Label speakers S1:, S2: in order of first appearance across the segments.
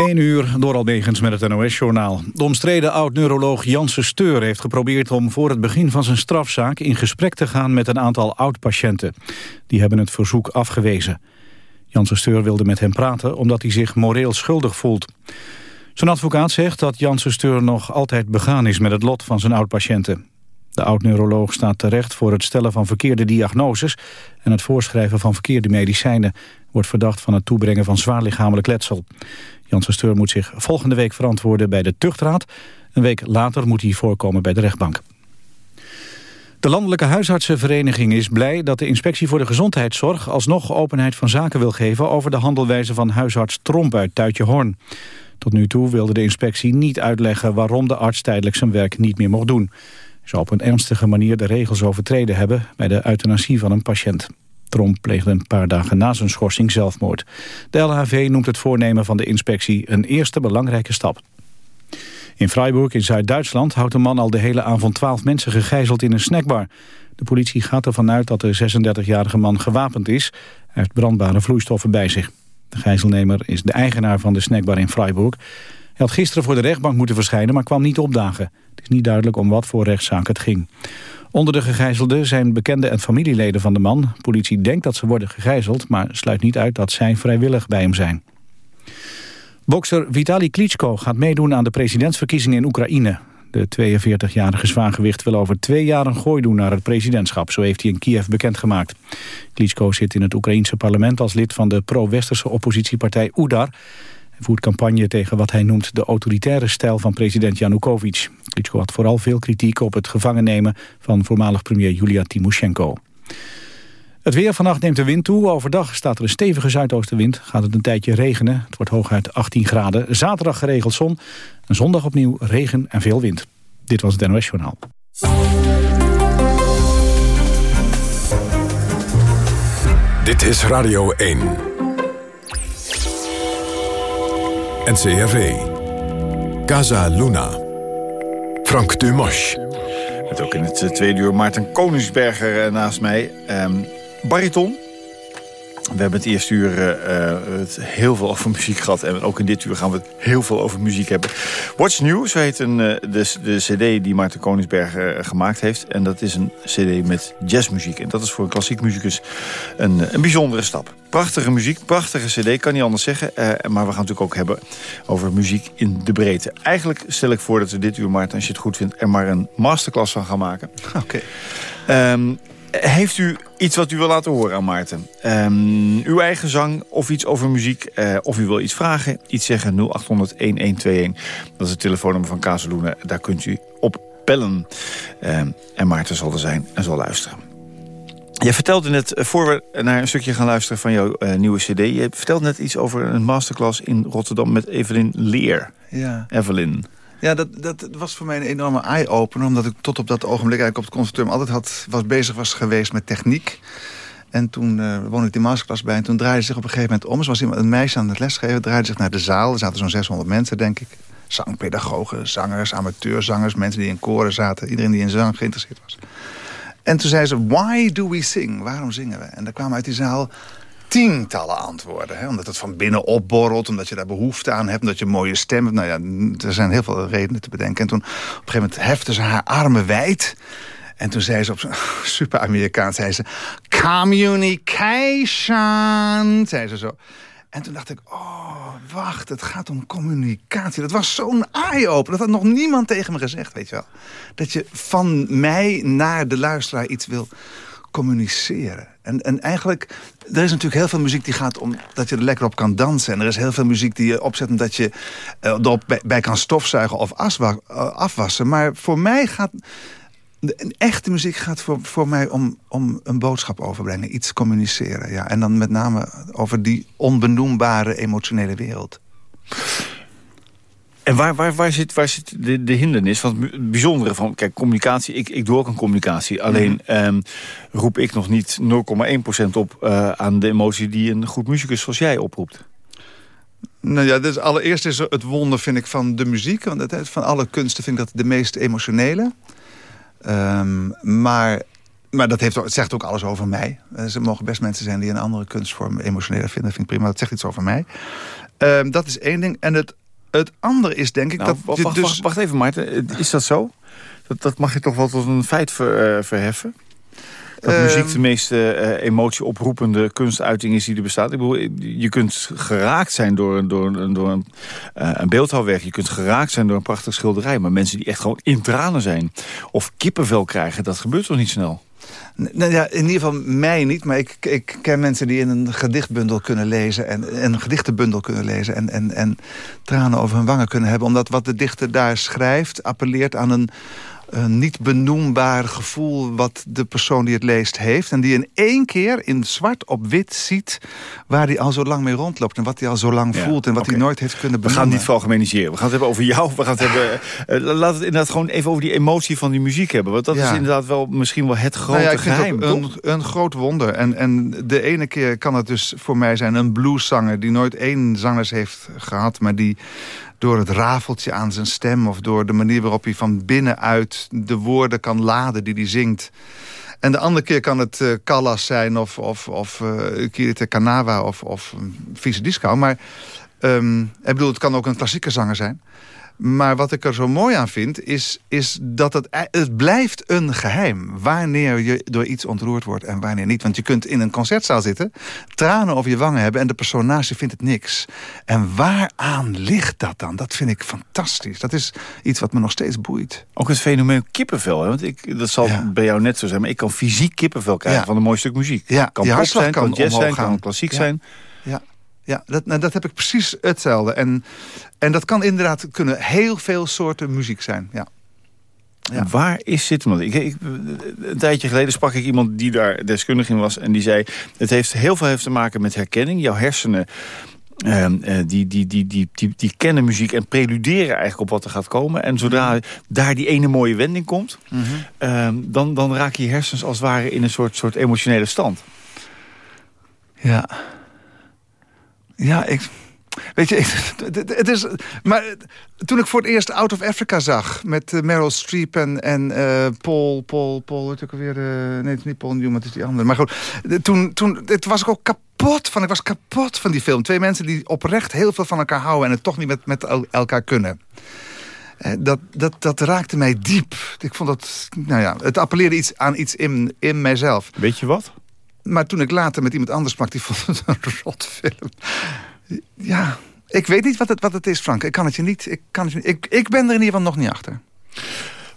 S1: 1 uur door Albegens met het NOS-journaal. De omstreden oud-neuroloog Janssen Steur heeft geprobeerd om voor het begin van zijn strafzaak in gesprek te gaan met een aantal oud-patiënten. Die hebben het verzoek afgewezen. Janssen Steur wilde met hem praten omdat hij zich moreel schuldig voelt. Zijn advocaat zegt dat Janssen Steur nog altijd begaan is met het lot van zijn oud-patiënten. De oud-neuroloog staat terecht voor het stellen van verkeerde diagnoses... en het voorschrijven van verkeerde medicijnen. Wordt verdacht van het toebrengen van zwaar lichamelijk letsel. Janssen Steur moet zich volgende week verantwoorden bij de tuchtraad. Een week later moet hij voorkomen bij de rechtbank. De Landelijke Huisartsenvereniging is blij dat de Inspectie voor de Gezondheidszorg alsnog openheid van zaken wil geven over de handelwijze van huisarts Tromp uit Tuitje Tot nu toe wilde de inspectie niet uitleggen waarom de arts tijdelijk zijn werk niet meer mocht doen. Hij zou op een ernstige manier de regels overtreden hebben bij de euthanasie van een patiënt. Tromp pleegde een paar dagen na zijn schorsing zelfmoord. De LHV noemt het voornemen van de inspectie een eerste belangrijke stap. In Freiburg in Zuid-Duitsland houdt een man al de hele avond twaalf mensen gegijzeld in een snackbar. De politie gaat ervan uit dat de 36-jarige man gewapend is. Hij heeft brandbare vloeistoffen bij zich. De gijzelnemer is de eigenaar van de snackbar in Freiburg. Hij had gisteren voor de rechtbank moeten verschijnen, maar kwam niet opdagen. Het is niet duidelijk om wat voor rechtszaak het ging. Onder de gegijzelden zijn bekende en familieleden van de man. Politie denkt dat ze worden gegijzeld, maar sluit niet uit dat zij vrijwillig bij hem zijn. Bokser Vitali Klitschko gaat meedoen aan de presidentsverkiezingen in Oekraïne. De 42-jarige zwaargewicht wil over twee jaar een gooi doen naar het presidentschap. Zo heeft hij in Kiev bekendgemaakt. Klitschko zit in het Oekraïense parlement als lid van de pro-westerse oppositiepartij Udar voert campagne tegen wat hij noemt de autoritaire stijl van president Yanukovych. Klitschko had vooral veel kritiek op het gevangen nemen van voormalig premier Julia Timoshenko. Het weer vannacht neemt de wind toe. Overdag staat er een stevige zuidoostenwind. Gaat het een tijdje regenen. Het wordt hooguit 18 graden. Zaterdag geregeld zon. En zondag opnieuw regen en veel wind. Dit was het NOS Journaal.
S2: Dit is Radio 1. NCRV. Casa Luna. Frank Dumas.
S3: Met ook in het eh, tweede uur Maarten Koningsberger eh, naast mij. Um, bariton. We hebben het eerste uur uh, het heel veel over muziek gehad. En ook in dit uur gaan we het heel veel over muziek hebben. What's New, zo heet een, de, de cd die Maarten Koningsberger gemaakt heeft. En dat is een cd met jazzmuziek. En dat is voor een klassiek muzikus een, een bijzondere stap. Prachtige muziek, prachtige cd, kan niet anders zeggen. Maar we gaan natuurlijk ook hebben over muziek in de breedte. Eigenlijk stel ik voor dat we dit uur, Maarten, als je het goed vindt... er maar een masterclass van gaan maken.
S4: Oké.
S3: Ehm, heeft u iets wat u wil laten horen aan Maarten? Um, uw eigen zang of iets over muziek? Uh, of u wil iets vragen? Iets zeggen 0800-1121. Dat is het telefoonnummer van Kazeloenen. Daar kunt u op bellen. Um, en Maarten zal er zijn en zal luisteren. Je vertelde net, eh, voor we naar een stukje gaan luisteren van jouw uh, nieuwe cd... je vertelde net iets over een masterclass in Rotterdam met Evelyn Leer.
S4: Ja.
S3: Evelyn.
S4: Ja, dat, dat was voor mij een enorme eye-opener... omdat ik tot op dat ogenblik eigenlijk op het conservatorium altijd had, was bezig was geweest met techniek. En toen uh, woonde ik die masterclass bij en toen draaide zich op een gegeven moment om. Er was iemand, een meisje aan het lesgeven, draaide zich naar de zaal. Er zaten zo'n 600 mensen, denk ik. Zangpedagogen, zangers, amateurzangers, mensen die in koren zaten. Iedereen die in zang geïnteresseerd was. En toen zei ze, why do we sing? Waarom zingen we? En daar kwamen uit die zaal tientallen antwoorden. Hè? Omdat het van binnen opborrelt, omdat je daar behoefte aan hebt... omdat je een mooie stem hebt. Nou ja, er zijn heel veel redenen te bedenken. En toen op een gegeven moment hefte ze haar armen wijd... En toen zei ze op super Amerikaans, zei ze... Communication, zei ze zo. En toen dacht ik, oh, wacht, het gaat om communicatie. Dat was zo'n eye-opener. Dat had nog niemand tegen me gezegd, weet je wel. Dat je van mij naar de luisteraar iets wil communiceren. En, en eigenlijk, er is natuurlijk heel veel muziek die gaat om dat je er lekker op kan dansen. En er is heel veel muziek die je opzet omdat je uh, bij, kan stofzuigen of uh, afwassen. Maar voor mij gaat de, echte muziek gaat voor, voor mij om, om een boodschap overbrengen. Iets communiceren. Ja. En dan met name over die onbenoembare emotionele wereld.
S3: En waar, waar, waar zit, waar zit de, de hindernis? Want het bijzondere van, kijk, communicatie, ik, ik doe ook een communicatie. Alleen mm. roep ik nog niet 0,1% op uh, aan de emotie die een goed muzikus zoals jij oproept.
S4: Nou ja, dus allereerst is het wonder, vind ik, van de muziek. Want het, van alle kunsten vind ik dat de meest emotionele. Um, maar maar dat heeft, het zegt ook alles over mij. Er mogen best mensen zijn die een andere kunstvorm emotioneler vinden. vind ik prima. Dat zegt iets over mij. Ehm, dat is één ding. En het, het andere is denk ik
S3: Nou,
S4: dat...
S3: wacht,
S4: dus,
S3: wacht, wacht even Maarten, is dat zo? Dat, dat mag je toch wel tot een feit ver- eh, verheffen? Dat
S4: Ehm,
S3: muziek de meest eh, emotieoproepende kunstuiting is die er bestaat. Ik bedoel, je kunt geraakt zijn door, een- door, een- door een, eh, een beeldhouwwerk. Je kunt geraakt zijn door een prachtig schilderij. Maar mensen die echt gewoon in tranen zijn... of kippenvel krijgen, dat gebeurt toch niet snel?
S4: Nou ja, in ieder geval mij niet, maar ik, ik ken mensen die in een gedichtbundel kunnen lezen... en een gedichtenbundel kunnen lezen en, en, en tranen over hun wangen kunnen hebben. Omdat wat de dichter daar schrijft appelleert aan een, een niet benoembaar gevoel... wat de persoon die het leest heeft. En die in één keer in zwart op wit ziet waar hij al zo lang mee rondloopt... en wat hij al zo lang
S3: Ja,
S4: voelt en wat hij nooit heeft kunnen
S3: We
S4: benoemen.
S3: gaan niet veralgemeniseren. We gaan het hebben over jou. We gaan het hebben, eh, laat het inderdaad gewoon even over die emotie van die muziek hebben. Want dat
S4: Ja.
S3: is inderdaad wel misschien wel het grote
S4: Nou ja,
S3: geheim,
S4: het een, een groot wonder. En, en de ene keer kan het dus voor mij zijn een blueszanger... die nooit één zangers heeft gehad... maar die door het rafeltje aan zijn stem... of door de manier waarop hij van binnenuit de woorden kan laden die hij zingt... En de andere keer kan het eh Callas zijn of, of, of eh Kirite Kanawa of, of Vieze Disco. Maar ehm, ik bedoel, het kan ook een klassieke zanger zijn. Maar wat ik er zo mooi aan vind, is, is dat het, het blijft een geheim. Wanneer je door iets ontroerd wordt en wanneer niet. Want je kunt in een concertzaal zitten, tranen over je wangen hebben... en de persoon naast je vindt het niks. En waaraan ligt dat dan? Dat vind ik fantastisch. Dat is iets wat me nog steeds boeit.
S3: Ook het fenomeen kippenvel. Hè? Want ik, dat zal
S4: Ja.
S3: bij jou net zo zijn. Maar ik kan fysiek kippenvel krijgen
S4: Ja.
S3: van een mooi stuk muziek.
S4: Ja,
S3: kan pop zijn, kan jazz zijn, kan klassiek
S4: Ja.
S3: zijn.
S4: Ja, ja dat, nou, dat heb ik precies hetzelfde. En, en dat kan inderdaad kunnen heel veel soorten muziek zijn. Ja. Ja.
S3: Waar is dit? Want ik, ik, een tijdje geleden sprak ik iemand die daar deskundig in was. En die zei, het heeft heel veel heeft te maken met herkenning. Jouw hersenen... ehm, eh, die, die, die, die, die, die kennen muziek en preluderen eigenlijk op wat er gaat komen. En zodra daar die ene mooie wending komt... ehm, dan, dan raken je hersens als het ware in een soort, soort emotionele stand.
S4: Ja. Ja, ik... Weet je, het, het- het is... Maar toen ik voor het eerst Out of Africa zag... met eh, Meryl Streep en, en eh, Paul... Paul, Paul, weet ik alweer... eh, nee, het is niet Paul Newman, het is die andere. Maar goed, toen, toen het was ik ook kapot van. Ik was kapot van die film. Twee mensen die oprecht heel veel van elkaar houden... en het toch niet met, met el- elkaar kunnen. Dat, dat, dat raakte mij diep. Ik vond dat... Nou ja, het appelleerde iets aan iets in, in mijzelf.
S3: Weet je wat?
S4: Maar toen ik later met iemand anders sprak, die vond het een rotfilm. Ja, ik weet niet wat het, wat het is, Frank. Ik kan het je niet. Ik, kan ik, ik ben er in ieder geval nog niet achter.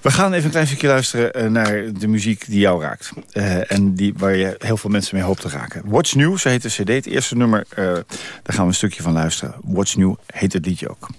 S3: We gaan even een klein stukje luisteren eh, naar de muziek die jou raakt. Eh, en die, waar je heel veel mensen mee hoopt te raken. What's New, zo heet de cd. Het eerste nummer, eh, daar gaan we een stukje van luisteren. What's New heet het liedje ook.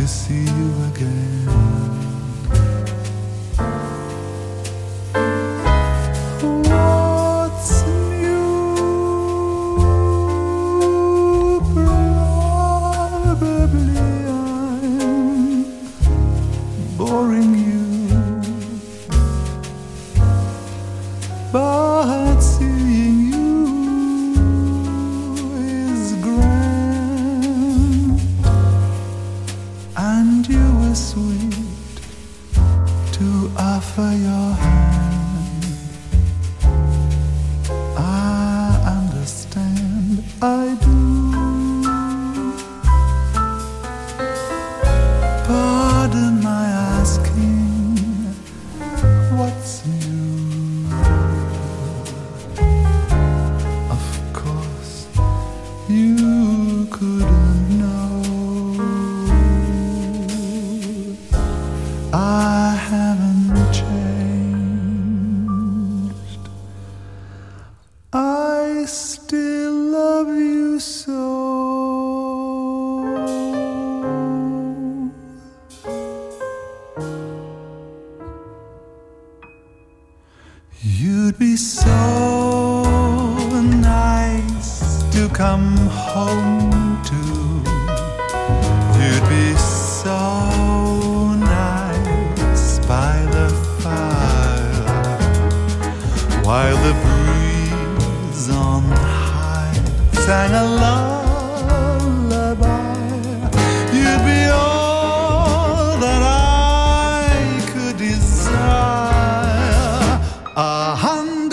S4: to see you again.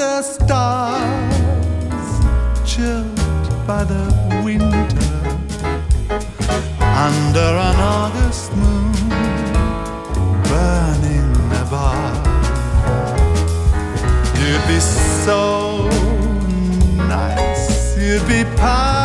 S4: Hundred stars chilled by the winter under an August moon burning above. You'd be so nice. You'd be paradise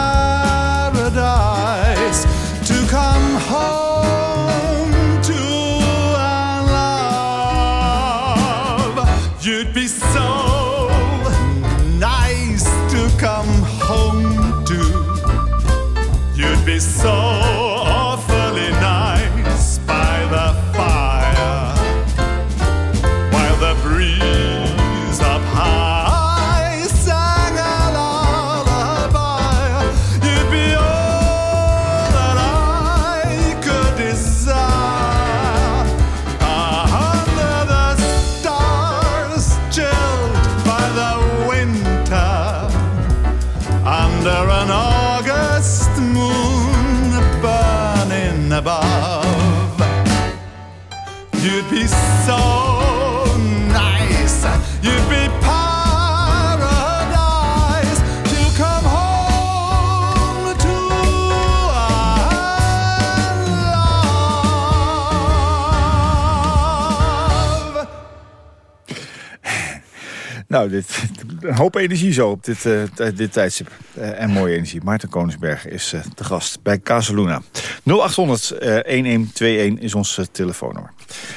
S3: Nou, dit, een hoop energie zo op dit, eh, t- dit tijdstip. Eh, en mooie energie. Maarten Koningsberg is eh, de gast bij Casaluna. 0800 eh, 1121 is ons eh, telefoonnummer.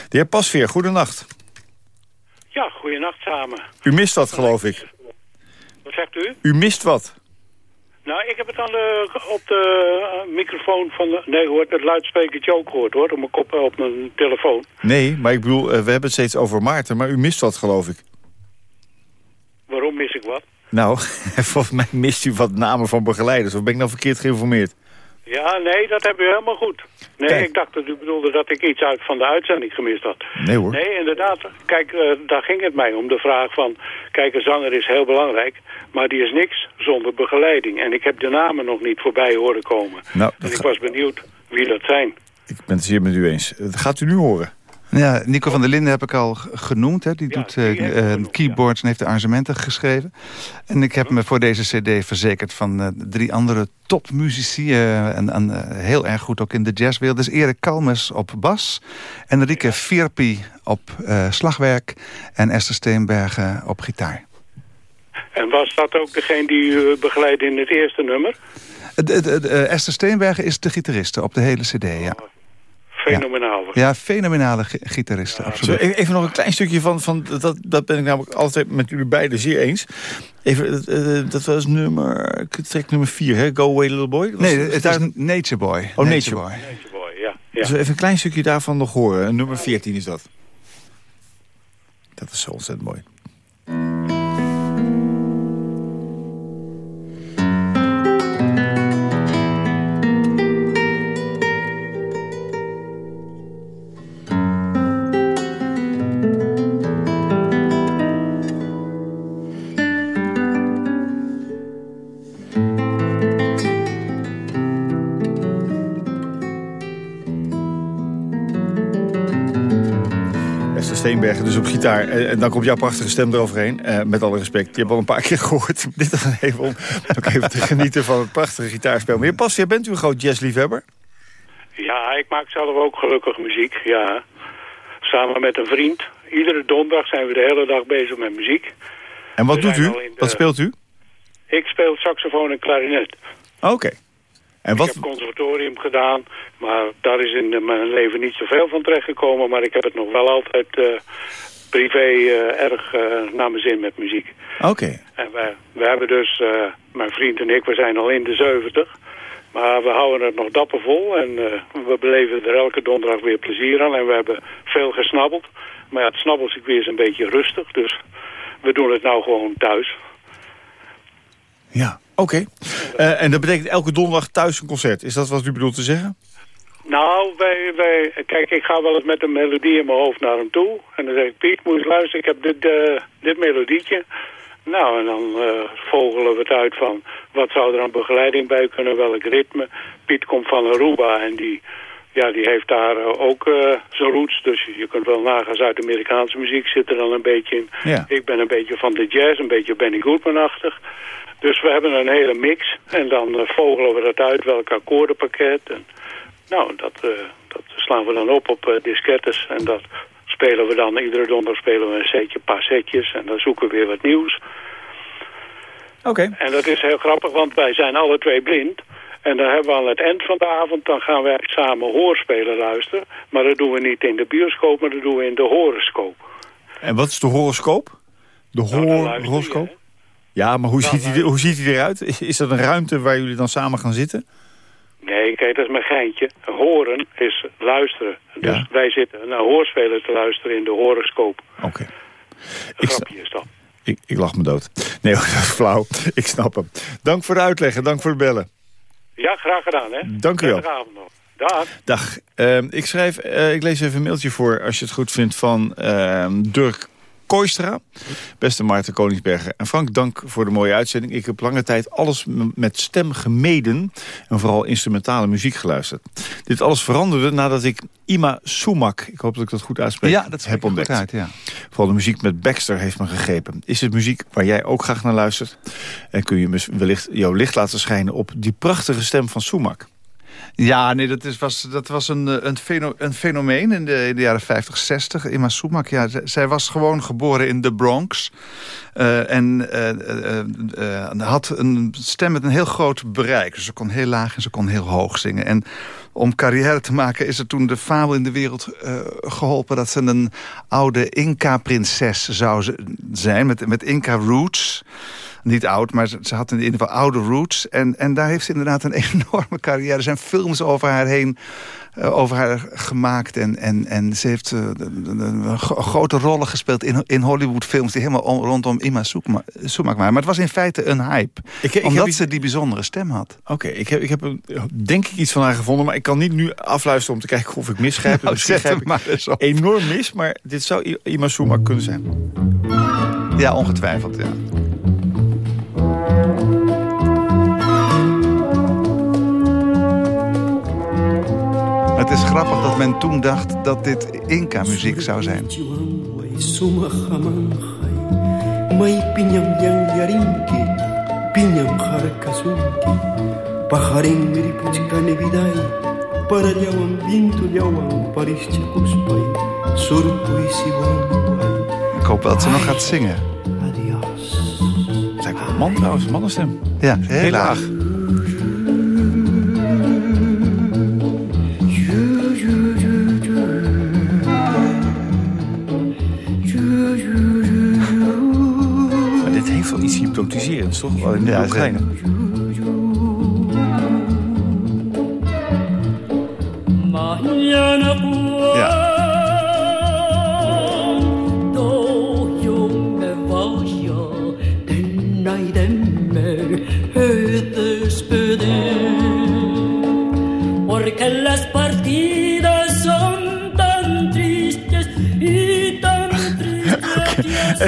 S3: De heer Pasveer, goedenacht.
S5: Ja, goeienacht samen.
S3: U mist wat, geloof ik.
S5: Wat zegt u?
S3: U mist wat.
S5: Nou, ik heb het aan de, op de eh, microfoon van... De, nee hoor, het luidsprekertje ook gehoord hoor. Op mijn, kop, op mijn telefoon.
S3: Nee, maar ik bedoel, eh, we hebben het steeds over Maarten, maar u mist wat, geloof ik.
S5: Waarom mis ik wat?
S3: Nou, volgens mij mist u wat namen van begeleiders. Of ben ik nou verkeerd geïnformeerd?
S5: Ja, nee, dat heb u helemaal goed. Nee,
S3: Kijk.
S5: ik dacht dat u bedoelde dat ik iets uit van de uitzending gemist had.
S3: Nee hoor.
S5: Nee, inderdaad. Kijk, eh, daar ging het mij om. De vraag van, kijk, een zanger is heel belangrijk, maar die is niks zonder begeleiding. En ik heb de namen nog niet voorbij horen komen.
S3: Nou,
S5: en ik was benieuwd wie dat zijn.
S3: Ik ben het zeer met u eens. Dat gaat u nu horen.
S6: Ja, Nico van der Linden heb ik al genoemd. Hè. Die
S5: Ja,
S6: doet
S5: die
S6: eh, eh,
S5: genoemd,
S6: keyboards en heeft de arrangementen geschreven. En ik heb me voor deze cd verzekerd van eh, drie andere topmuzici. en en heel erg goed ook in de jazzwereld. Dus Erik Kalmes op bas. Enrique Vierpi op slagwerk. En Esther Steenbergen op gitaar.
S5: En was dat ook degene die u begeleidde in het eerste nummer?
S6: Esther Steenbergen is de gitariste op de hele cd, ja.
S5: Fenomenaal. Was
S6: Ja, fenomenale gi- gitariste,
S3: Zo,
S6: absoluut.
S3: e- even nog een klein stukje van, van dat, dat ben ik namelijk altijd met jullie beiden zeer eens. Even, eh, eh, dat was nummer, trek nummer 4, hè? Go Away Little Boy. Dat was-
S6: Nee, het is Nature Boy.
S3: Oh, Nature
S5: Boy, ja. ja.
S3: Dus even een klein stukje daarvan nog horen. Nummer 14 is dat. Dat is zo ontzettend mooi. Steenbergen dus op gitaar. En, dan komt jouw prachtige stem eroverheen. Eh, met alle respect. Je hebt al een paar keer gehoord. Dit is even om ook even te genieten van het prachtige gitaarspel. Meneer Passia, bent u een groot jazzliefhebber?
S5: Ja, ik maak zelf ook gelukkig muziek, ja. Samen met een vriend. Iedere donderdag zijn we de hele dag bezig met muziek.
S3: En wat doet u?
S5: de-
S3: Wat speelt u?
S5: Ik speel saxofoon en klarinet.
S3: Oké. En
S5: Ik heb conservatorium gedaan, maar daar is in mijn leven niet zoveel van terechtgekomen. Maar ik heb het nog wel altijd eh, privé eh, erg eh, naar mijn zin met muziek.
S3: Oké.
S5: En wij, we hebben dus, mijn vriend en ik, we zijn al in de 70. Maar we houden het nog dapper vol en we beleven er elke donderdag weer plezier aan. En we hebben veel gesnabbeld. Maar ja, het snabbelcircuit is een beetje rustig, dus we doen het nou gewoon thuis.
S3: Ja, oké. Eh, en dat betekent elke donderdag thuis een concert. Is dat wat u bedoelt te zeggen?
S5: Nou, wij, wij, kijk, ik ga wel eens met een melodie in mijn hoofd naar hem toe. En dan zeg ik, Piet, moet je luisteren, ik heb dit, eh, dit melodietje. Nou, en dan eh, vogelen we het uit van wat zou er aan begeleiding bij kunnen, welk ritme. Piet komt van Aruba en die, ja, die heeft daar ook eh, zijn roots. Dus je kunt wel nagaan, Zuid-Amerikaanse muziek zit er dan een beetje in.
S3: Ja.
S5: Ik ben een beetje van de jazz, een beetje Benny Goodman-achtig. Dus we hebben een hele mix. En dan eh, vogelen we dat uit, welk akkoordenpakket. En, nou, dat, eh, dat slaan we dan op op eh, diskettes. En dat spelen we dan, iedere donderdag spelen we een setje, een paar setjes. En dan zoeken we weer wat nieuws.
S3: Oké.
S5: En dat is heel grappig, want wij zijn alle twee blind. En dan hebben we aan het eind van de avond, dan gaan wij samen hoorspelen luisteren. Maar dat doen we niet in de bioscoop, maar dat doen we in de horoscoop.
S3: En wat is de horoscoop? De
S5: Nou,
S3: horoscoop? Ja, maar hoe, ziet hij, hoe ziet hij eruit? Is, is dat een ruimte waar jullie dan samen gaan zitten?
S5: Nee, kijk, dat is mijn geintje. Horen is luisteren. Dus
S3: Ja.
S5: wij zitten naar hoorspelen te luisteren in de horoscoop.
S3: Oké.
S5: Een
S3: Ik sta-
S5: grapje is dat.
S3: Ik, ik lach me dood. Nee, dat is flauw. Ik snap hem. Dank voor de uitleg en dank voor het bellen.
S5: Ja, graag gedaan, hè.
S3: Dank u wel.
S5: Avond nog. Dag.
S3: Dag. Ehm, ik, schrijf, eh, ik lees even een mailtje voor, als je het goed vindt, van ehm, Dirk Kooistra. Beste Maarten Koningsberger en Frank, dank voor de mooie uitzending. Ik heb lange tijd alles met stem gemeden en vooral instrumentale muziek geluisterd. Dit alles veranderde nadat ik Ima Sumak, ik hoop dat ik dat goed uitspreek,
S4: Ja, dat
S3: heb ontdekt.
S4: uit, ja.
S3: Vooral de muziek met Baxter heeft me gegrepen. Is het muziek waar jij ook graag naar luistert? En kun je wellicht jouw licht laten schijnen op die prachtige stem van Sumak?
S4: Ja, nee, dat, is, was, dat was een, eh, een, feno- een fenomeen in de, in de jaren 50, 60. Emma Sumak, ja, zij was gewoon geboren in de Bronx. Eh, en eh, had een stem met een heel groot bereik. Dus ze kon heel laag en ze kon heel hoog zingen. En om carrière te maken is er toen de fabel in de wereld eh, geholpen... dat ze een oude Inca-prinses zou zijn, met, met Inca-roots niet oud, maar ze, ze had in ieder geval oude roots. En, en daar heeft ze inderdaad een enorme carrière. Er zijn films over haar heen, eh, over haar gemaakt. En, en, en ze heeft eh, de- de- de- gro- grote rollen gespeeld in, in Hollywoodfilms... die helemaal om- rondom Ima Sumak waren. Maar het was in feite een hype.
S3: Ik, ik
S4: omdat
S3: iets-
S4: ze die bijzondere stem had.
S3: Oké, ik heb, ik heb een- denk ik iets van haar gevonden... maar ik kan niet nu afluisteren om te kijken of ik misgrijp.
S4: Nou,
S3: Misschien grijp ik
S4: maar eens op.
S3: enorm mis, maar dit zou Ima Sumak kunnen zijn.
S4: Ja, ongetwijfeld, ja. Het is grappig dat men toen dacht dat dit Inca-muziek zou zijn. Ik hoop dat ze nog gaat zingen.
S7: adios.
S3: Het lijkt wel een man trouwens, een mannenstem.
S4: Ja, heel,
S3: Heel
S4: laag.
S3: Hypnotiserends, toch? Wel in de
S4: Ja,
S3: ja, kleine.
S7: Mañana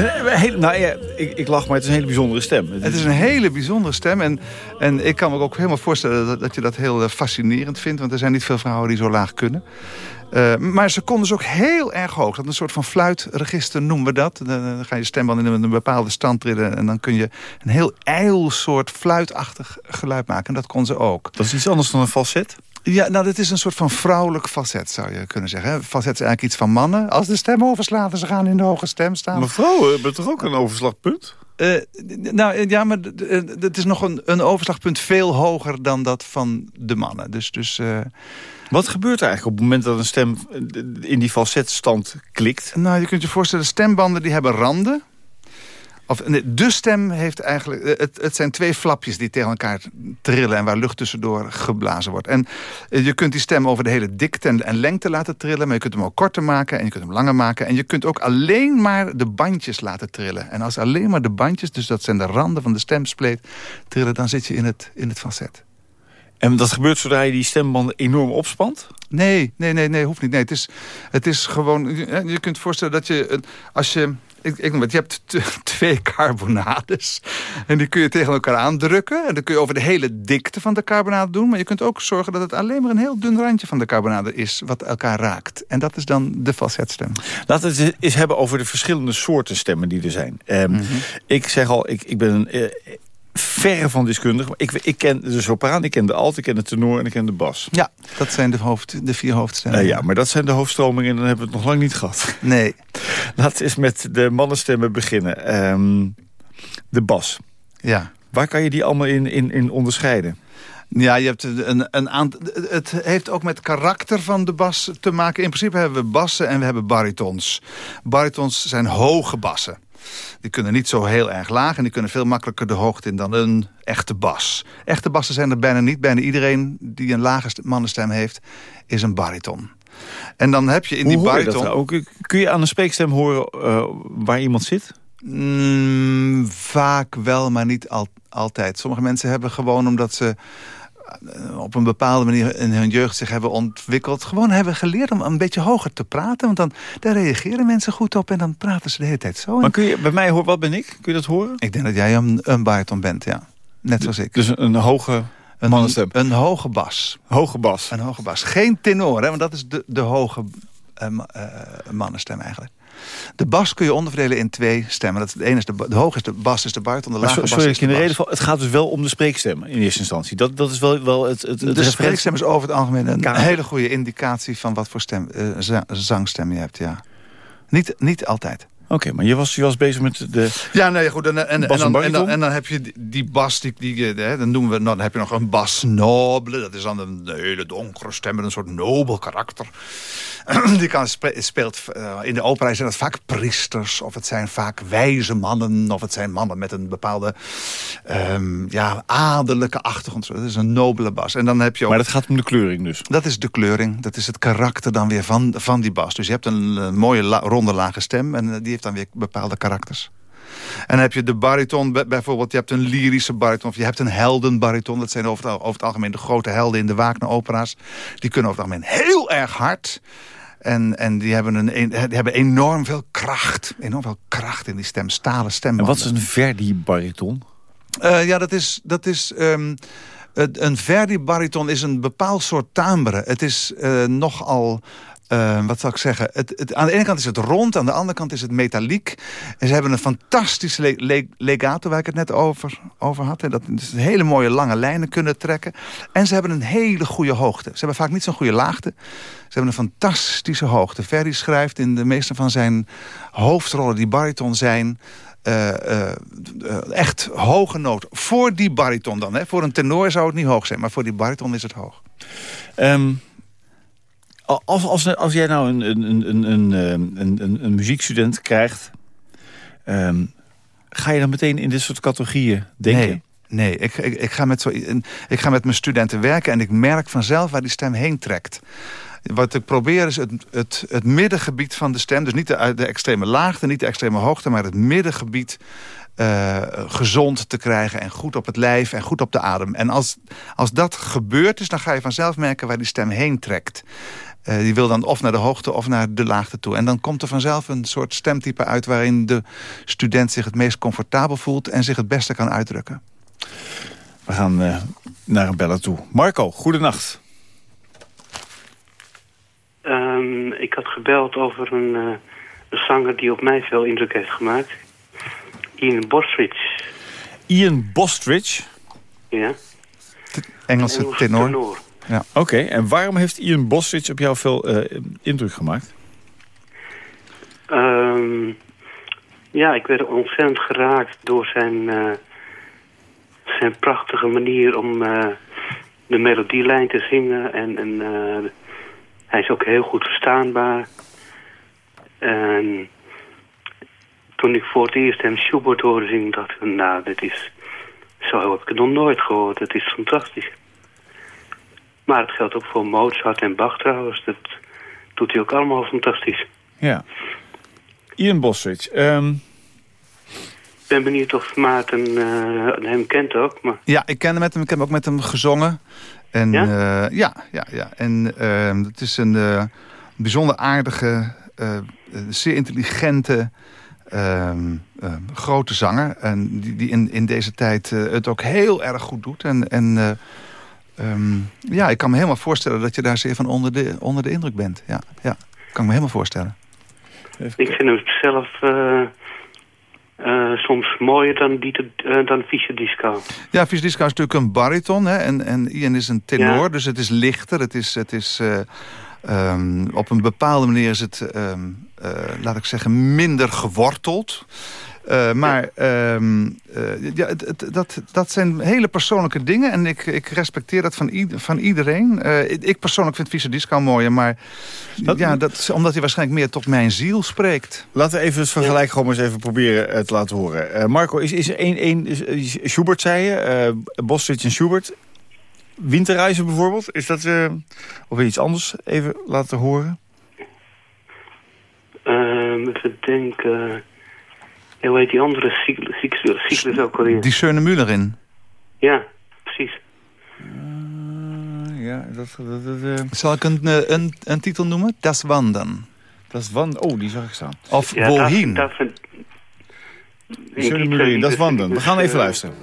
S3: hele- nou ja, ik, ik lach, maar het is een hele bijzondere stem.
S4: Het is een hele bijzondere stem. En, en ik kan me ook helemaal voorstellen dat, dat je dat heel eh, fascinerend vindt. Want er zijn niet veel vrouwen die zo laag kunnen. Eh, maar ze konden dus ook heel erg hoog. Dat een soort van fluitregister noemen we dat. Dan, dan ga je stemband in een, een bepaalde stand trillen. En dan kun je een heel ijl soort fluitachtig geluid maken. En dat kon ze ook.
S3: Dat is iets anders dan een falset.
S4: Ja, nou, dat is een soort van vrouwelijk facet, zou je kunnen zeggen. Facet is eigenlijk iets van mannen. Als de stem overslaat en ze gaan in de hoge stem staan.
S3: Maar vrouwen hebben toch ook een overslagpunt?
S4: Eh, nou eh, ja, maar d- het is nog een, een overslagpunt veel hoger dan dat van de mannen. Dus, dus eh,
S3: Wat gebeurt er eigenlijk op het moment dat een stem eh, in die falsetstand klikt?
S4: nou, je kunt je voorstellen, stembanden die hebben randen. Of, de stem heeft eigenlijk... eh, Het, het zijn twee flapjes die tegen elkaar trillen... en waar lucht tussendoor geblazen wordt. En eh, je kunt die stem over de hele dikte en, en lengte laten trillen... maar je kunt hem ook korter maken en je kunt hem langer maken. En je kunt ook alleen maar de bandjes laten trillen. En als alleen maar de bandjes, dus dat zijn de randen van de stemspleet... trillen, dan zit je in het, in het facet.
S3: En dat gebeurt zodra je die stembanden enorm opspant?
S4: Nee, nee, nee, nee, hoeft niet. Nee, het, is, het is gewoon... Je, je kunt voorstellen dat je... Als je ik, je hebt twee carbonades. En die kun je tegen elkaar aandrukken. En dan kun je over de hele dikte van de carbonade doen. Maar je kunt ook zorgen dat het alleen maar een heel dun randje van de carbonade is... wat elkaar raakt. En dat is dan de falsetstem.
S3: Laten we het eens hebben over de verschillende soorten stemmen die er zijn. Ehm, Ik zeg al, ik, ik ben een... verre van deskundig. Maar ik, ik ken de sopraan, ik ken de alt, ik ken de tenor en ik ken de bas.
S4: Ja, dat zijn de, hoofd, de vier hoofdstemmen.
S3: Eh, ja, maar dat zijn de hoofdstromingen en dan hebben we het nog lang niet gehad.
S4: Nee.
S3: Laten we eens met de mannenstemmen beginnen. Ehm, de bas.
S4: Ja.
S3: Waar kan je die allemaal in, in, in onderscheiden?
S4: Ja, je hebt een, een aantal. Het heeft ook met karakter van de bas te maken. In principe hebben we bassen en we hebben baritons. Baritons zijn hoge bassen. Die kunnen niet zo heel erg laag en die kunnen veel makkelijker de hoogte in dan een echte bas. Echte bassen zijn er bijna niet. Bijna iedereen die een lage st- mannenstem heeft, is een bariton. En dan heb je in die
S3: Hoe
S4: bariton...
S3: nou? Ook, kun je aan een spreekstem horen eh, waar iemand zit?
S4: Mm, vaak wel, maar niet al, altijd. Sommige mensen hebben gewoon omdat ze op een bepaalde manier in hun jeugd zich hebben ontwikkeld... gewoon hebben geleerd om een beetje hoger te praten. Want dan daar reageren mensen goed op en dan praten ze de hele tijd zo.
S3: Maar kun je bij mij horen, wat ben ik? Kun je dat horen?
S4: Ik denk dat jij een, een bariton bent, ja. Net zoals ik.
S3: Dus een hoge
S4: Een,
S3: mannenstem.
S4: een hoge bas.
S3: Hoge bas.
S4: Een hoge bas. Geen tenor, hè, want dat is de, de hoge eh, mannenstem eigenlijk. De bas kun je onderverdelen in twee stemmen. Dat de, ene is de, is de bas, is de bariton. De lage bas
S3: sorry,
S4: is de bas.
S3: reden. Het gaat dus wel om de spreekstem in eerste instantie. Dat, dat is wel, wel het, het, het
S4: De spreekstem is over het algemeen een
S3: Kamer.
S4: hele goede indicatie... van wat voor stem, eh, za- zangstem je hebt, ja. Niet, niet altijd.
S3: Oké, maar je was, je was bezig met de...
S4: Ja, nee, goed. En, en, en, dan, en, dan,
S3: bariton?
S4: en dan heb je die, bas, die, die, hè, dan, noemen we, dan heb je nog een bas noble. Dat is dan een hele donkere stem met een soort nobel karakter. die kan spe- speelt, eh, in de opera zijn het vaak priesters... of het zijn vaak wijze mannen... of het zijn mannen met een bepaalde ehm, ja, adellijke achtergrond. Dat is een nobele bas. En dan heb je ook...
S3: Maar dat gaat om de kleuring dus.
S4: Dat is de kleuring. Dat is het karakter dan weer van, van die bas. Dus je hebt een, mooie la- ronde lage stem. En eh, die heeft dan weer bepaalde karakters. En dan heb je de bariton bij- bijvoorbeeld. Je hebt een lyrische bariton. Of je hebt een heldenbariton. Dat zijn over het, al- over het algemeen de grote helden in de Wagner-opera's. Die kunnen over het algemeen heel erg hard. En, en die, hebben een, die hebben enorm veel kracht. Enorm veel kracht in die stem. Stalen stem.
S3: En wat is een Verdi-bariton?
S4: Eh, ja, dat is... Dat is ehm, een Verdi-bariton is een bepaald soort timbre. Het is eh, nogal... eh, wat zal ik zeggen? Het, het, aan de ene kant is het rond, aan de andere kant is het metaliek. En ze hebben een fantastische le- le- legato, waar ik het net over, over had. En dat ze hele mooie lange lijnen kunnen trekken. En ze hebben een hele goede hoogte. Ze hebben vaak niet zo'n goede laagte. Ze hebben een fantastische hoogte. Verdi schrijft in de meeste van zijn hoofdrollen die bariton zijn... eh, eh, eh, echt hoge noot. Voor die bariton dan. Hè. Voor een tenor zou het niet hoog zijn. Maar voor die bariton is het hoog.
S3: Ehm, als, als, als jij nou een, een, een, een, een, een, een, een muziekstudent krijgt... ehm, ga je dan meteen in dit soort categorieën denken?
S4: Nee, nee. Ik, ik, ik, ga met zo, ik ga met mijn studenten werken... en ik merk vanzelf waar die stem heen trekt. Wat ik probeer is het, het, het middengebied van de stem... dus niet de, de extreme laagte, niet de extreme hoogte... maar het middengebied uh, gezond te krijgen en goed op het lijf en goed op de adem. En als, als dat gebeurd is, dan ga je vanzelf merken waar die stem heen trekt. Uh, die wil dan of naar de hoogte of naar de laagte toe. En dan komt er vanzelf een soort stemtype uit... waarin de student zich het meest comfortabel voelt... en zich het beste kan uitdrukken.
S3: We gaan uh, naar een bellen toe. Marco, goedenacht.
S8: Um, ik had gebeld over een, uh, een zanger die op mij veel indruk heeft gemaakt. Ian Bostridge.
S3: Ian Bostridge?
S8: Ja.
S4: Engelse, Engelse tenor. tenor.
S3: Ja. Oké, en waarom heeft Ian Bostridge op jou veel uh, indruk gemaakt?
S8: Um, ja, ik werd ontzettend geraakt door zijn, uh, zijn prachtige manier om uh, de melodielijn te zingen. En, en hij is ook heel goed verstaanbaar. En toen ik voor het eerst hem Schubert hoorde zingen, dacht ik, nou, dit is... Zo heb ik het nog nooit gehoord. Het is fantastisch. Maar het geldt ook voor Mozart en Bach trouwens. Dat doet hij ook allemaal fantastisch.
S3: Ja. Ian Boswich. Um...
S8: Ik ben benieuwd of Maarten uh, hem kent ook. Maar...
S4: Ja, ik ken hem met hem. Ik heb ook met hem gezongen. En, ja? Uh, ja, ja, ja. En uh, het is een uh, bijzonder aardige, zeer intelligente, ehm, grote zanger. En die, die in, in deze tijd het ook heel erg goed doet. En, en um, ja, ik kan me helemaal voorstellen dat je daar zeer van onder de, onder de indruk bent. Ja, ja, kan me helemaal voorstellen.
S8: Ik vind hem zelf uh, soms mooier dan, die uh, dan Fischer Disco.
S4: Ja, Fischer Disco is natuurlijk een bariton. Hè? En, en Ian is een tenor, dus het is lichter. Het is, het is uh, um, op een bepaalde manier is het, um, laat ik zeggen, minder geworteld. Uh, maar um, uh, ja, het, dat, dat zijn hele persoonlijke dingen. En ik, ik respecteer dat van, ieder, van iedereen. Uh, ik persoonlijk vind Vieze Disco mooier. Maar dat, ja, dat, omdat hij waarschijnlijk meer tot mijn ziel spreekt.
S3: Laten we even het vergelijk gewoon eens even proberen te laten horen. Marco, is, is er één... één Schubert zei je, Boswitz en Schubert. Winterreizen bijvoorbeeld. Is dat... of iets anders even laten horen?
S8: Ehm, even denken... Ja, hoe heet die andere cyclus, cyclus, cyclus ook alweer?
S4: Die Söne Müllerin.
S8: Ja, precies.
S3: Uh, ja, dat... dat, dat uh...
S4: Zal ik een, uh, een, een titel noemen? Das Wandern.
S3: Das Wandern, oh, die zag ik staan.
S4: Of ja, Wohin.
S8: Dat, dat,
S3: Söne Müllerin, Das Wandern. We gaan even luisteren.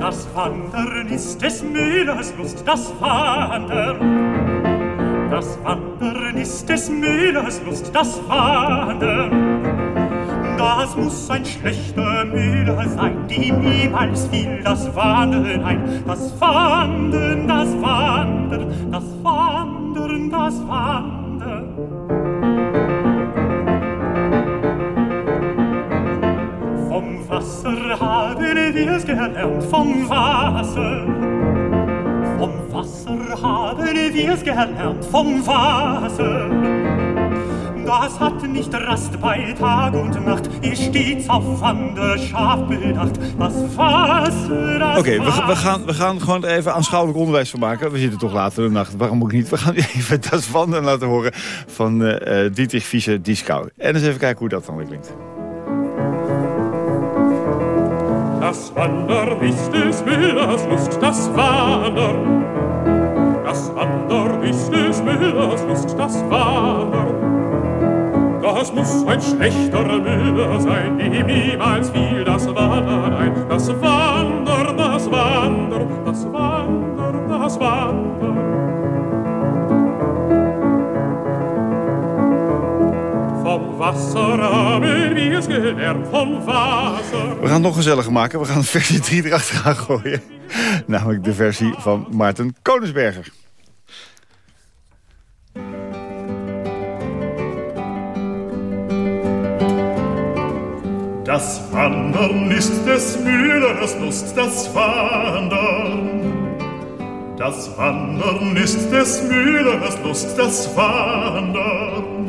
S9: Das Wandern ist des Müllers Lust, das Wandern. Das Wandern ist des Müllers Lust, das Wandern. Das muss ein schlechter Müller sein, dem niemals fiel das Wandern ein. Das Wandern, das Wandern, das Wandern, das Wandern. Vom Wasser haben wir's gelernt, vom Wasser. Vom Wasser haben wir es gelernt, vom Wasser. Das hat nicht Rast bei Tag und Nacht, ist stets auf Wanderschaft bedacht. Das Wasser, das
S3: Oké, okay, we, we, gaan, we gaan gewoon even aanschouwelijk onderwijs van maken. We zitten toch later de nacht, waarom ook niet? We gaan even dat Wanderen laten horen van uh, Dietrich Fischer-Dieskau. En eens even kijken hoe dat dan weer klinkt.
S9: Das Wandern ist des Müllers Lust, das Wandern. Das Wandern ist des Müllers Lust, das Wandern. Das muss ein schlechter Müller sein, dem niemals fiel das Wandern ein. Das Wandern, das Wandern, das Wandern, das Wandern. Wasser wir es gelernt, vom Wasser.
S3: We gaan het nog gezelliger maken. We gaan de versie 3 erachteraan gooien. Namelijk de versie van Maarten Koningsberger.
S9: Das Wandern ist des Müllers Lust, das Wandern. Das Wandern ist des Müllers Lust, das Wandern.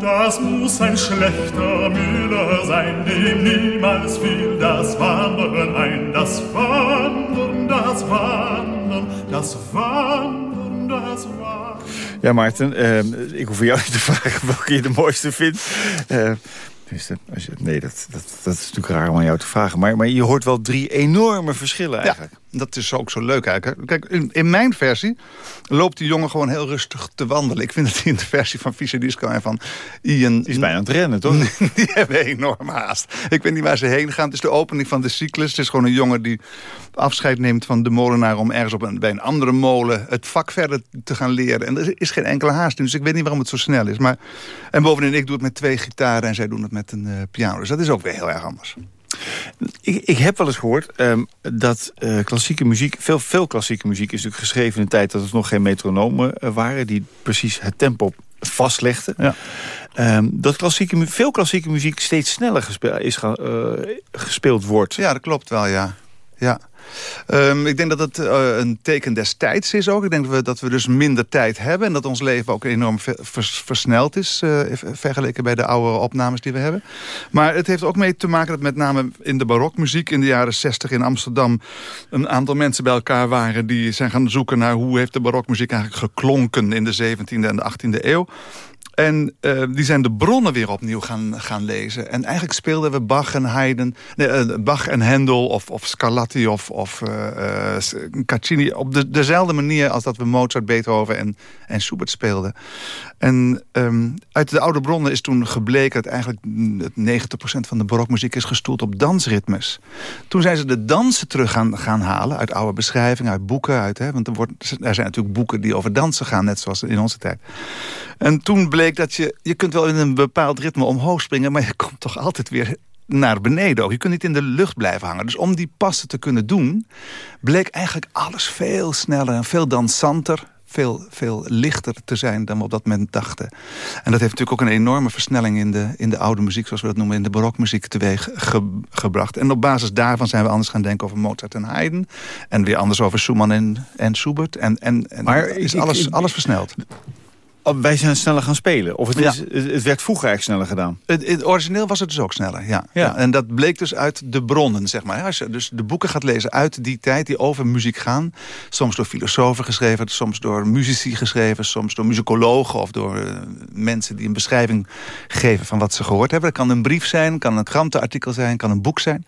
S9: Das muss ein schlechter Müller sein, dem niemals fiel das Wandern ein. Das Wandern,
S7: Wandern, das Wandern, das Wandern, das Wandern.
S3: Ja, Maarten, eh, ik hoef jou niet te vragen welke je de mooiste vindt. Eh, tenminste, als je, nee, dat, dat, dat is natuurlijk raar om aan jou te vragen. Maar, maar je hoort wel drie enorme verschillen eigenlijk.
S4: Ja, dat is ook zo leuk eigenlijk. Kijk, in, in mijn versie loopt die jongen gewoon heel rustig te wandelen. Ik vind dat hij in de versie van Fischer Disco en van Ian...
S3: Die is bijna aan het rennen, toch?
S4: die hebben enorm haast. Ik weet niet waar ze heen gaan. Het is de opening van de cyclus. Het is gewoon een jongen die afscheid neemt van de molenaar... om ergens op een, bij een andere molen het vak verder te gaan leren. En er is geen enkele haast dus ik weet niet waarom het zo snel is. Maar, en bovendien, ik doe het met twee gitaren en zij doen het met een uh, piano. Dus dat is ook weer heel erg anders.
S3: Ik, ik heb wel eens gehoord um, dat uh, klassieke muziek... Veel, veel klassieke muziek is natuurlijk geschreven in een tijd... dat er nog geen metronomen uh, waren... die precies het tempo vastlegden. Ja. Um, dat klassieke, veel klassieke muziek steeds sneller gespeeld, is, uh, gespeeld wordt.
S4: Ja, dat klopt wel, ja. Ja. Um, ik denk dat het uh, een teken des tijds is ook. Ik denk dat we, dat we dus minder tijd hebben... en dat ons leven ook enorm vers, versneld is... Uh, vergeleken bij de oude opnames die we hebben. Maar het heeft ook mee te maken dat met name in de barokmuziek... in de jaren 60 in Amsterdam... een aantal mensen bij elkaar waren... die zijn gaan zoeken naar hoe heeft de barokmuziek eigenlijk geklonken... in de 17e en de 18e eeuw. En uh, die zijn de bronnen weer opnieuw gaan, gaan lezen. En eigenlijk speelden we Bach en Haydn, nee, uh, Bach en Handel of, of Scarlatti of, of uh, Caccini... op de, dezelfde manier als dat we Mozart, Beethoven en, en Schubert speelden. En um, uit de oude bronnen is toen gebleken... dat eigenlijk 90% van de barokmuziek is gestoeld op dansritmes. Toen zijn ze de dansen terug gaan, gaan halen uit oude beschrijvingen, uit boeken. Uit, hè, want er, wordt, er zijn natuurlijk boeken die over dansen gaan, net zoals in onze tijd. En toen bleek dat je... Je kunt wel in een bepaald ritme omhoog springen... maar je komt toch altijd weer naar beneden ook. Je kunt niet in de lucht blijven hangen. Dus om die passen te kunnen doen... bleek eigenlijk alles veel sneller en veel dansanter... Veel, veel lichter te zijn dan we op dat moment dachten. En dat heeft natuurlijk ook een enorme versnelling... in de, in de oude muziek, zoals we dat noemen... in de barokmuziek teweeg ge, gebracht. En op basis daarvan zijn we anders gaan denken over Mozart en Haydn. En weer anders over Schumann en, en Schubert. En, en, en maar is ik, alles, ik, alles versneld
S3: wij zijn sneller gaan spelen. Of het, is, het werd vroeger eigenlijk sneller gedaan.
S4: Het, het, origineel was het dus ook sneller, ja. ja. ja. En dat bleek dus uit de bronnen, zeg maar. Als je dus de boeken gaat lezen uit die tijd die over muziek gaan... soms door filosofen geschreven, soms door muzici geschreven... soms door muzikologen of door uh, mensen die een beschrijving geven... van wat ze gehoord hebben. Dat kan een brief zijn, kan een krantenartikel zijn, kan een boek zijn.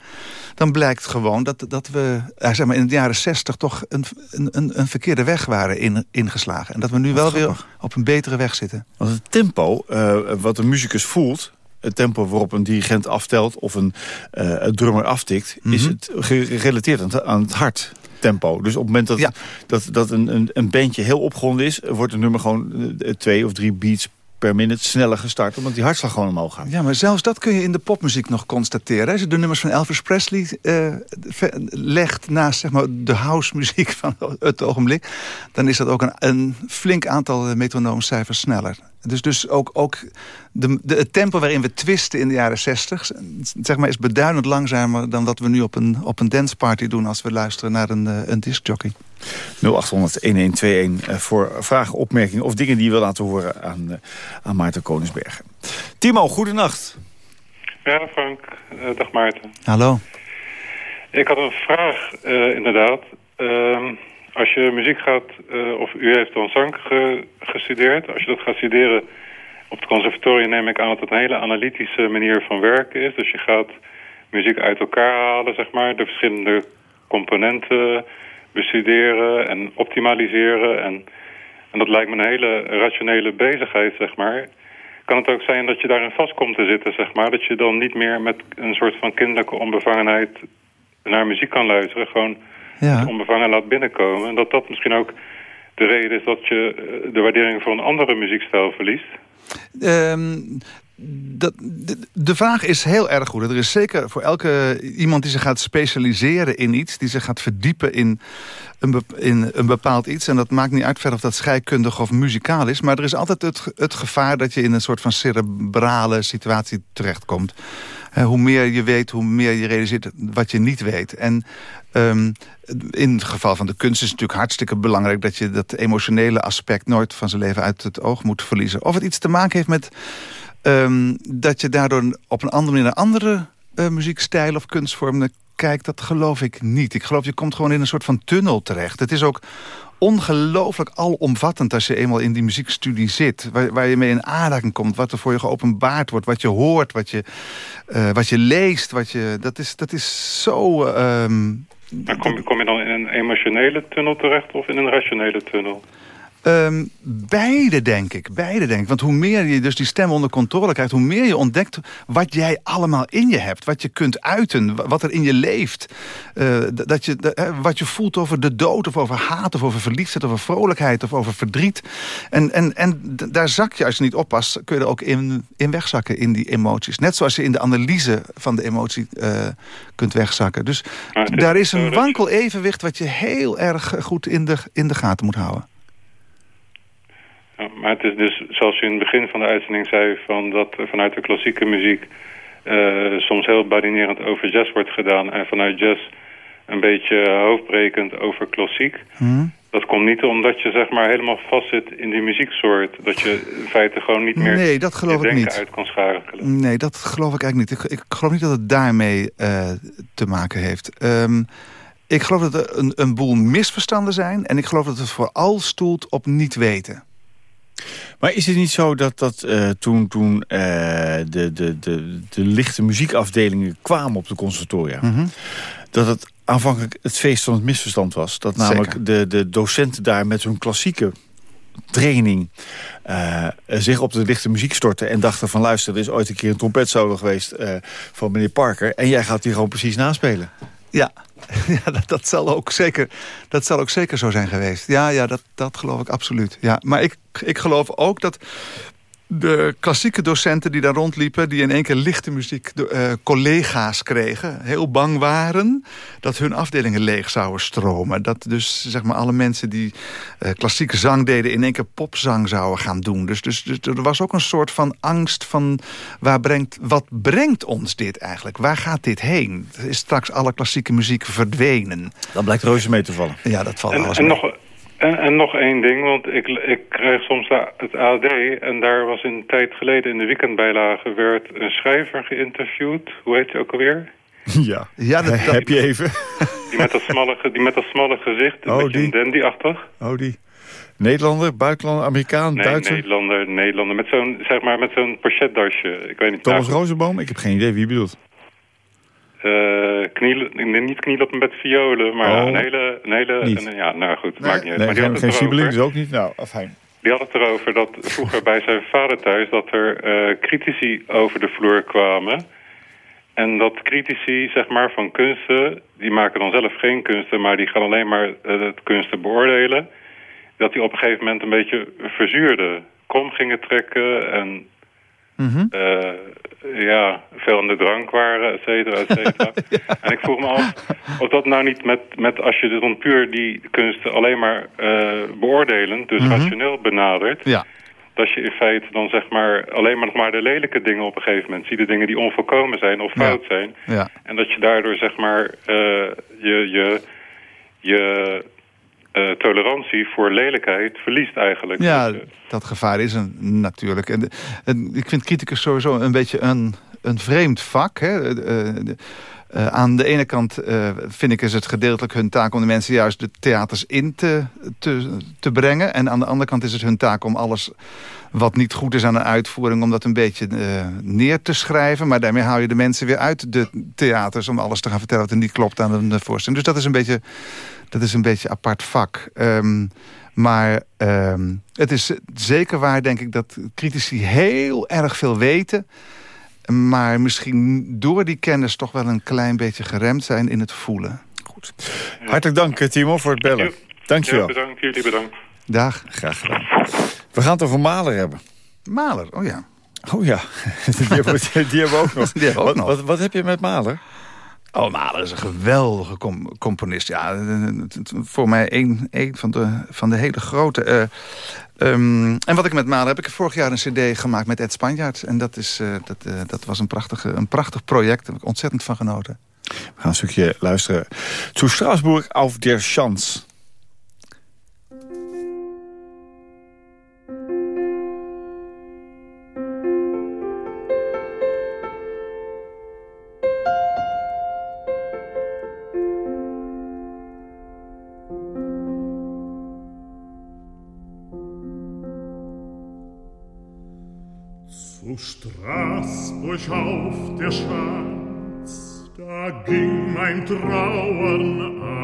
S4: Dan blijkt gewoon dat, dat we uh, zeg maar in de jaren zestig... toch een, een, een verkeerde weg waren in, ingeslagen. En dat we nu wel weer op een betere weg zitten.
S3: Want het tempo uh, wat een muzikus voelt... het tempo waarop een dirigent aftelt of een uh, drummer aftikt... Mm -hmm. is het gerelateerd aan het, aan het hart tempo. Dus op het moment dat, ja. dat, dat een, een, bandje heel opgewonden is... wordt het nummer gewoon uh, twee of drie beats per minuut sneller gestart... omdat die hartslag gewoon omhoog gaat.
S4: Ja, maar zelfs dat kun je in de popmuziek nog constateren. Als je de nummers van Elvis Presley uh, legt naast zeg maar, de housemuziek van het ogenblik... dan is dat ook een, een flink aantal metronoomcijfers sneller. Dus, dus ook, ook de, de, het tempo waarin we twisten in de jaren 60... Zeg maar, is beduidend langzamer dan wat we nu op een, op een danceparty doen... als we luisteren naar een, een discjockey.
S3: 0800-1121 voor vragen, opmerkingen of dingen die je wil laten horen aan, uh, aan Maarten Koningsbergen. Timo, goedenacht.
S10: Ja, Frank. Uh, dag Maarten.
S4: Hallo.
S10: Ik had een vraag, uh, inderdaad. Uh, als je muziek gaat, of u heeft dan zang ge, gestudeerd. Als je dat gaat studeren op het conservatorium neem ik aan dat het een hele analytische manier van werken is. Dus je gaat muziek uit elkaar halen, zeg maar. De verschillende componenten bestuderen en optimaliseren. En, en dat lijkt me een hele rationele bezigheid, zeg maar. Kan het ook zijn dat je daarin vast komt te zitten, zeg maar? Dat je dan niet meer met een soort van kinderlijke onbevangenheid naar muziek kan luisteren. Gewoon ja. onbevangen laat binnenkomen. En dat dat misschien ook de reden is dat je de waardering voor een andere muziekstijl verliest.
S4: Um, dat, de, vraag is heel erg goed. Er is zeker voor elke iemand die zich gaat specialiseren in iets... die zich gaat verdiepen in een, in een bepaald iets... en dat maakt niet uit verder of dat scheikundig of muzikaal is... maar er is altijd het, het gevaar dat je in een soort van cerebrale situatie terechtkomt. Hoe meer je weet, hoe meer je realiseert wat je niet weet. En um, in het geval van de kunst is het natuurlijk hartstikke belangrijk... dat je dat emotionele aspect nooit van zijn leven uit het oog moet verliezen. Of het iets te maken heeft met um, dat je daardoor op een andere manier... naar andere uh, muziekstijl of kunstvormen kijkt, dat geloof ik niet. Ik geloof, je komt gewoon in een soort van tunnel terecht. Het is ook ongelooflijk alomvattend als je eenmaal in die muziekstudie zit. Waar, je mee in aanraking komt, wat er voor je geopenbaard wordt... wat je hoort, wat je, uh, wat je leest. Wat je, dat, is, dat is zo...
S10: Kom, kom je dan in een emotionele tunnel terecht of in een rationele tunnel?
S4: Um, beide, denk ik. Beide, denk ik. Want hoe meer je dus die stem onder controle krijgt... hoe meer je ontdekt wat jij allemaal in je hebt. Wat je kunt uiten, wat er in je leeft. Uh, dat je, wat je voelt over de dood, of over haat... of over verliefdheid, of over vrolijkheid, of over verdriet. En, en, en daar zak je, als je niet oppast... kun je er ook in, in wegzakken, in die emoties. Net zoals je in de analyse van de emotie uh, kunt wegzakken. Dus daar is een wankel evenwicht... wat je heel erg goed in de, in de gaten moet houden
S10: maar het is dus, zoals je in het begin van de uitzending zei... Van dat vanuit de klassieke muziek uh, soms heel badinerend over jazz wordt gedaan... en vanuit jazz een beetje hoofdbrekend over klassiek. Hmm. Dat komt niet omdat je zeg maar helemaal vastzit in die muzieksoort. Dat je in feite gewoon niet meer
S4: nee, dat geloof ik niet.
S10: uit kan schakelen.
S4: Nee, dat geloof ik eigenlijk niet. Ik, ik geloof niet dat het daarmee uh, te maken heeft. Um, ik geloof dat er een, een boel misverstanden zijn. En ik geloof dat het vooral stoelt op niet weten.
S3: Maar is het niet zo dat, dat uh, toen, toen uh, de, de, de, de lichte muziekafdelingen kwamen op de conservatoria... Mhm. dat het aanvankelijk het feest van het misverstand was? Dat namelijk de, de docenten daar met hun klassieke training uh, zich op de lichte muziek storten... en dachten van luister, er is ooit een keer een trompetsolo geweest van meneer Parker... en jij gaat die gewoon precies naspelen.
S4: Ja, ja dat, zal ook zeker, dat zal ook zeker zo zijn geweest. Ja, ja dat, dat geloof ik absoluut. Ja, maar ik, ik geloof ook dat de klassieke docenten die daar rondliepen... die in één keer lichte muziek uh, collega's kregen... heel bang waren dat hun afdelingen leeg zouden stromen. Dat dus zeg maar, alle mensen die uh, klassieke zang deden... in één keer popzang zouden gaan doen. Dus, dus, dus, er was ook een soort van angst van... Waar brengt, wat brengt ons dit eigenlijk? Waar gaat dit heen? Is straks alle klassieke muziek verdwenen?
S3: Dan blijkt reuze mee te vallen.
S4: Ja, dat valt
S10: en,
S4: alles
S10: en
S4: mee.
S10: Nog, en, en, nog één ding, want ik, ik krijg soms het AD... en daar was een tijd geleden in de weekendbijlage... werd een schrijver geïnterviewd. Hoe heet hij ook alweer?
S3: Ja, ja dat, heb je even.
S10: Die met dat smalle, die met dat smalle gezicht, oh, een die? dandy-achtig.
S3: Oh, die. Nederlander, buitenlander, Amerikaan,
S10: nee,
S3: Duitser?
S10: Nederlander, Nederlander. Met zo'n zeg maar, met zo'n pochetdasje. Ik weet niet.
S3: Thomas Rozenboom? Ik heb geen idee wie je bedoelt.
S10: Uh, knielen, niet knielen op een bed violen, maar oh, een hele... Een hele een, ja, nou goed,
S3: nee,
S10: maakt niet
S3: uit.
S10: maar
S3: die geen geen ook niet? Nou, afijn.
S10: Die had het erover dat vroeger bij zijn vader thuis... dat er uh, critici over de vloer kwamen. En dat critici, zeg maar, van kunsten... die maken dan zelf geen kunsten... maar die gaan alleen maar uh, het kunsten beoordelen... dat die op een gegeven moment een beetje verzuurden. Kom gingen trekken en... Mm -hmm ja, aan de drank waren, et cetera, et cetera. En ik vroeg me af of dat nou niet met, met als je dan puur die kunsten alleen maar uh, beoordelend, dus mhm. rationeel benadert... Ja. Dat je in feite dan zeg maar alleen maar nog maar de lelijke dingen op een gegeven moment ziet. De dingen die onvolkomen zijn of fout zijn. Ja. En dat je daardoor zeg maar uh, je, je, je uh, tolerantie voor lelijkheid verliest eigenlijk.
S4: Ja, dat gevaar is een, natuurlijk. En, en, ik vind criticus sowieso een beetje een, een vreemd vak. Hè? Uh, uh, aan de ene kant uh, vind ik is het gedeeltelijk hun taak om de mensen juist de theaters in te, te, te brengen. En aan de andere kant is het hun taak om alles wat niet goed is aan een uitvoering... om dat een beetje neer te schrijven. Maar daarmee haal je de mensen weer uit de theaters... om alles te gaan vertellen wat er niet klopt aan de voorstelling. Dus dat is een beetje dat is een beetje apart vak. Um, maar um, het is zeker waar, denk ik, dat critici heel erg veel weten... maar misschien door die kennis toch wel een klein beetje geremd zijn in het voelen.
S3: Goed. Hartelijk dank, Timo, voor het bellen. Dank je wel.
S10: Ja, bedankt, jullie bedankt.
S4: Dag.
S3: Graag gedaan. We gaan het over Maler hebben.
S4: Maler, oh ja.
S3: Oh ja, die, hebben, die hebben we ook nog.
S4: Die hebben ook
S3: wat,
S4: nog.
S3: Wat, wat heb je met Maler?
S4: Oh, Mahler is een geweldige componist. Ja, voor mij een, een van, de, van de hele grote. Uh, um, en wat ik met Mahler heb, ik vorig jaar een cd gemaakt met Ed Spanjaard. En dat, is, uh, dat, uh, dat was een, prachtige, een prachtig project. Daar heb ik ontzettend van genoten.
S3: We gaan een stukje luisteren. Zu Strasbourg auf der
S7: Straßburg auf der Schanz, da ging mein Trauern an.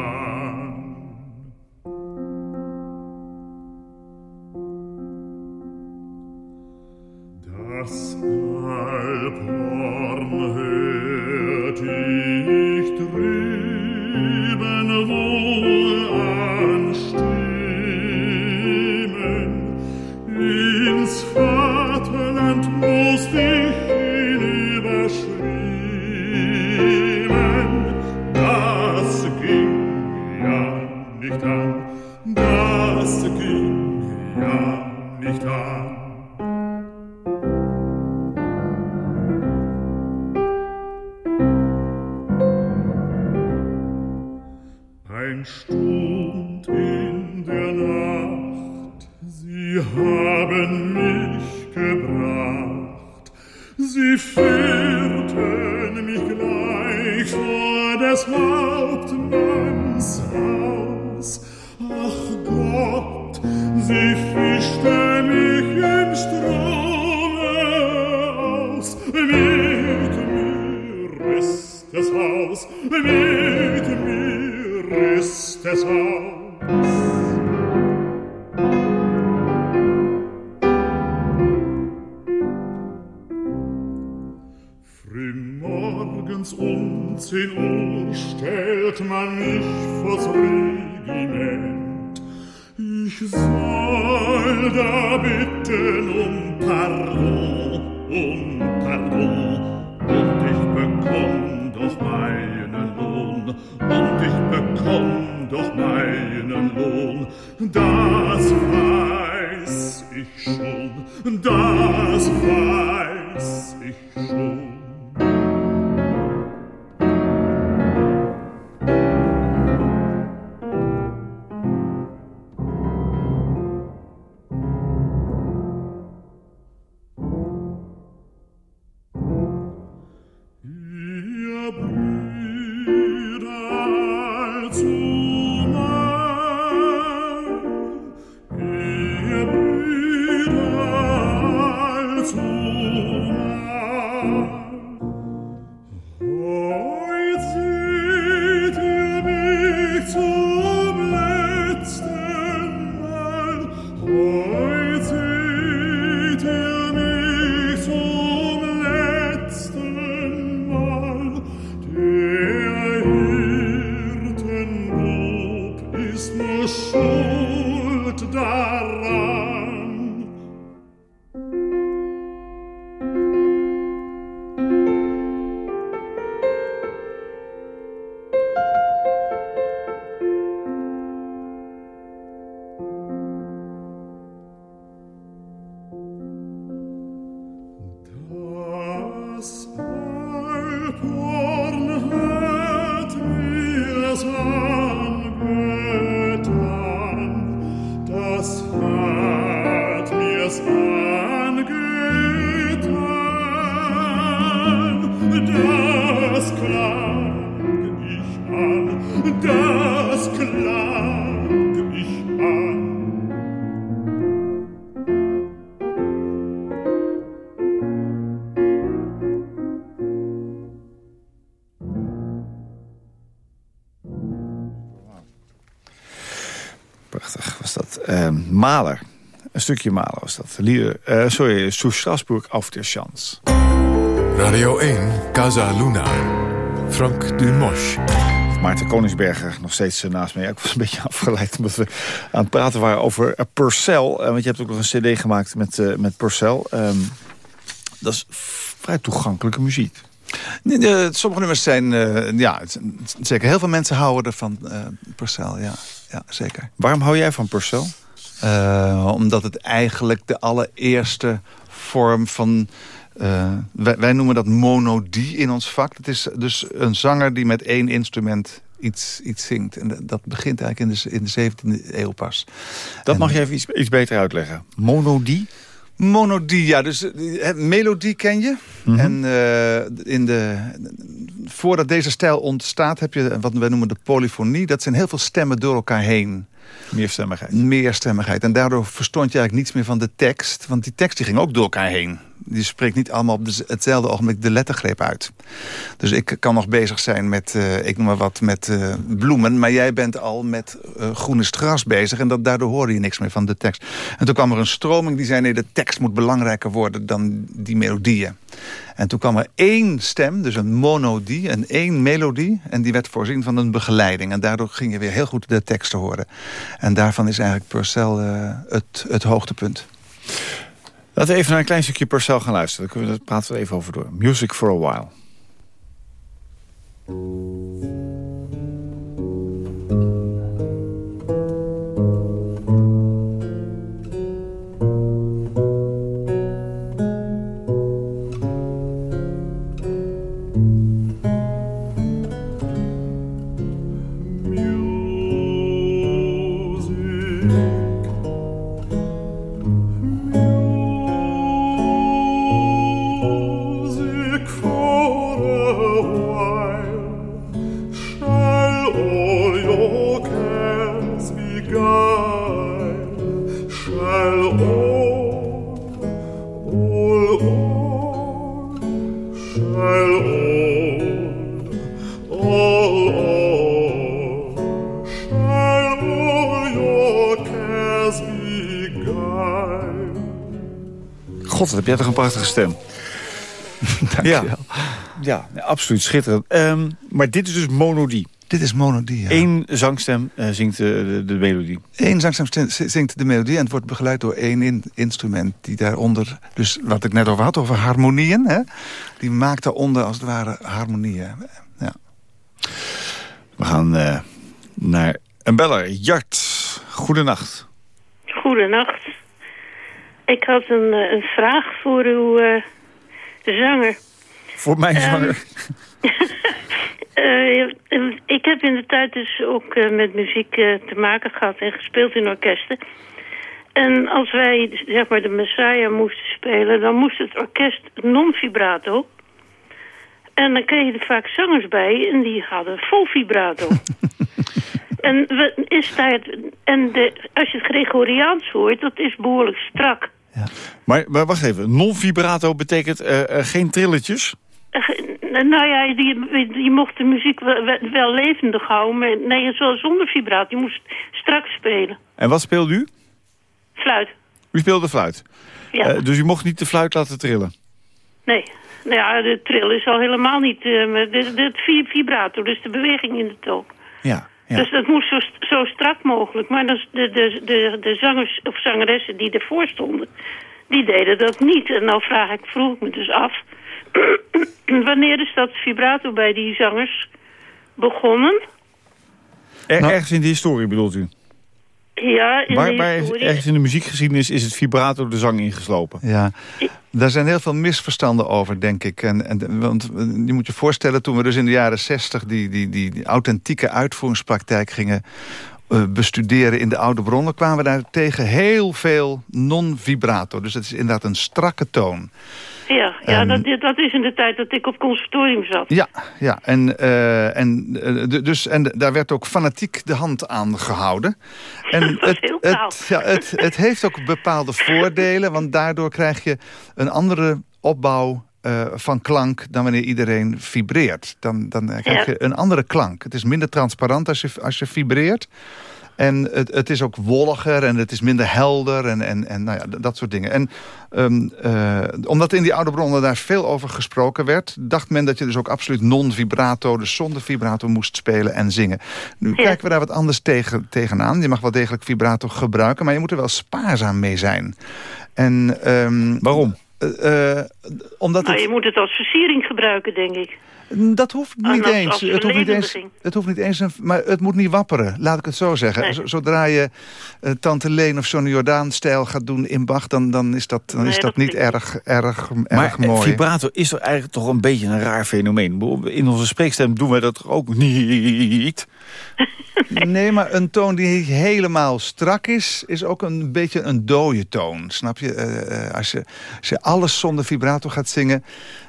S3: Maler. Een stukje Maler was dat. Lieder, eh, sorry, zu Strasbourg auf der.
S2: Radio 1, Casa Luna. Frank Dumosch.
S3: Maarten Koningsberger nog steeds eh, naast mij. Ik was een beetje afgeleid omdat we aan het praten waren over eh, Purcell. Want je hebt ook nog een cd gemaakt met, eh, met Purcell. Ehm, dat is vrij toegankelijke muziek.
S4: Nee, de- sommige nummers zijn, eh, ja, het- zeker heel veel mensen houden ervan, eh Purcell, ja. ja, zeker.
S3: Waarom hou jij van Purcell?
S4: Eh, omdat het eigenlijk de allereerste vorm van... eh, wij, wij noemen dat monodie in ons vak. Het is dus een zanger die met één instrument iets, iets zingt. En dat- begint eigenlijk in de, in de 17e eeuw pas.
S3: Dat
S4: En-
S3: mag je even iets, iets beter uitleggen. Monodie?
S4: Monodie, ja. Dus eh, melodie ken je. En eh, in de, voordat deze stijl ontstaat heb je wat wij noemen de polyfonie. Dat zijn heel veel stemmen door elkaar heen.
S3: Meerstemmigheid.
S4: Meerstemmigheid. En daardoor verstond je eigenlijk niets meer van de tekst. Want die tekst die ging ook door elkaar heen. Die spreekt niet allemaal op hetzelfde ogenblik de lettergreep uit. Dus ik kan nog bezig zijn met, uh, ik noem maar wat, met uh, bloemen. Maar jij bent al met uh, groen is gras bezig. En dat, daardoor hoorde je niks meer van de tekst. En toen kwam er een stroming die zei... nee, de tekst moet belangrijker worden dan die melodieën. En toen kwam er één stem, dus een monodie, een één melodie. En die werd voorzien van een begeleiding. En daardoor ging je weer heel goed de teksten horen. En daarvan is eigenlijk Purcell het, het hoogtepunt.
S3: Laten we even naar een klein stukje Purcell gaan luisteren. Dan kunnen we, praten we even over door. Music for a While. Jij toch een prachtige stem.
S4: ja.
S3: ja, absoluut schitterend. Um, maar dit is dus monodie.
S4: Dit is monodie, ja.
S3: Eén zangstem uh, zingt de, de, melodie.
S4: Eén zangstem zingt de melodie en het wordt begeleid door één in, instrument. Die daaronder, dus wat ik net over had, over harmonieën. Hè, die maakt daaronder als het ware harmonieën. Ja.
S3: We gaan uh, naar een beller. Jart, goedenacht.
S11: Goedenacht. Ik had een, een vraag voor uw uh, zanger.
S3: Voor mijn zanger?
S11: uh, ik heb in de tijd dus ook uh, met muziek te maken gehad en gespeeld in orkesten. En als wij zeg maar de Messiah moesten spelen, dan moest het orkest non-vibrato. En dan kreeg je er vaak zangers bij en die hadden vol vibrato. en is daar, en de, als je het Gregoriaans hoort, dat is behoorlijk strak.
S3: Ja. Maar, maar wacht even, non-vibrato betekent uh, uh, geen trilletjes?
S11: Uh, nou ja, je, je mocht de muziek wel, wel, levendig houden, maar nee, zo zonder vibrato. Je moest strak spelen.
S3: En wat speelde u?
S11: Fluit.
S3: U speelde fluit?
S11: Ja.
S3: dus u mocht niet de fluit laten trillen?
S11: Nee. Nou ja, de trill is al helemaal niet... Het vibrato, dus de beweging in de toon.
S3: Ja. Ja.
S11: Dus dat moest zo, zo strak mogelijk. Maar de, de, de, de zangers of zangeressen die ervoor stonden, die deden dat niet. En nou vraag ik, vroeg ik me dus af, wanneer is dat vibrato bij die zangers begonnen?
S3: Er, nou, ergens in de historie bedoelt u?
S11: Ja, in
S3: waar,
S11: de
S3: waar
S11: historie.
S3: ergens in de muziekgeschiedenis is het vibrato de zang ingeslopen.
S4: Ja, daar zijn heel veel misverstanden over, denk ik. En, en, want je moet je voorstellen, toen we dus in de jaren zestig... Die, die, die, die authentieke uitvoeringspraktijk gingen uh, bestuderen in de oude bronnen... kwamen we daar tegen heel veel non-vibrato. Dus het is inderdaad een strakke toon.
S11: Ja, ja dat, dat is in de tijd dat ik op conservatorium zat.
S4: Ja, ja en, uh, en, uh, dus, en daar werd ook fanatiek de hand aan gehouden. En
S11: het,
S4: het, ja, het, het heeft ook bepaalde voordelen, want daardoor krijg je een andere opbouw uh, van klank dan wanneer iedereen vibreert. Dan, dan krijg je ja. een andere klank. Het is minder transparant als je, als je vibreert. En het, het is ook wolliger en het is minder helder en, en, en nou ja, dat soort dingen. En um, uh, omdat in die oude bronnen daar veel over gesproken werd... dacht men dat je dus ook absoluut non-vibrato, dus zonder vibrato moest spelen en zingen. Nu ja. kijken we daar wat anders tegen, tegenaan. Je mag wel degelijk vibrato gebruiken, maar je moet er wel spaarzaam mee zijn. En, um,
S3: Waarom?
S4: Uh, uh, omdat
S11: nou,
S4: het...
S11: je moet het als versiering gebruiken, denk ik.
S4: Dat hoeft niet
S11: als,
S4: eens.
S11: Als
S4: het, hoeft niet eens het hoeft niet eens, een, maar het moet niet wapperen. Laat ik het zo zeggen.
S11: Nee.
S4: Zodra je uh, Tante Leen of Sonny Jordaan-stijl gaat doen in Bach... dan, dan is dat, dan
S11: nee,
S4: is dat,
S11: dat
S4: niet erg, erg,
S3: maar
S4: erg mooi.
S3: vibrato is toch eigenlijk toch een beetje een raar fenomeen. In onze spreekstem doen wij dat toch ook niet?
S4: nee. nee, maar een toon die helemaal strak is... is ook een beetje een dode toon. Snap je? Uh, als, je als je alles zonder vibrato vibrato gaat zingen...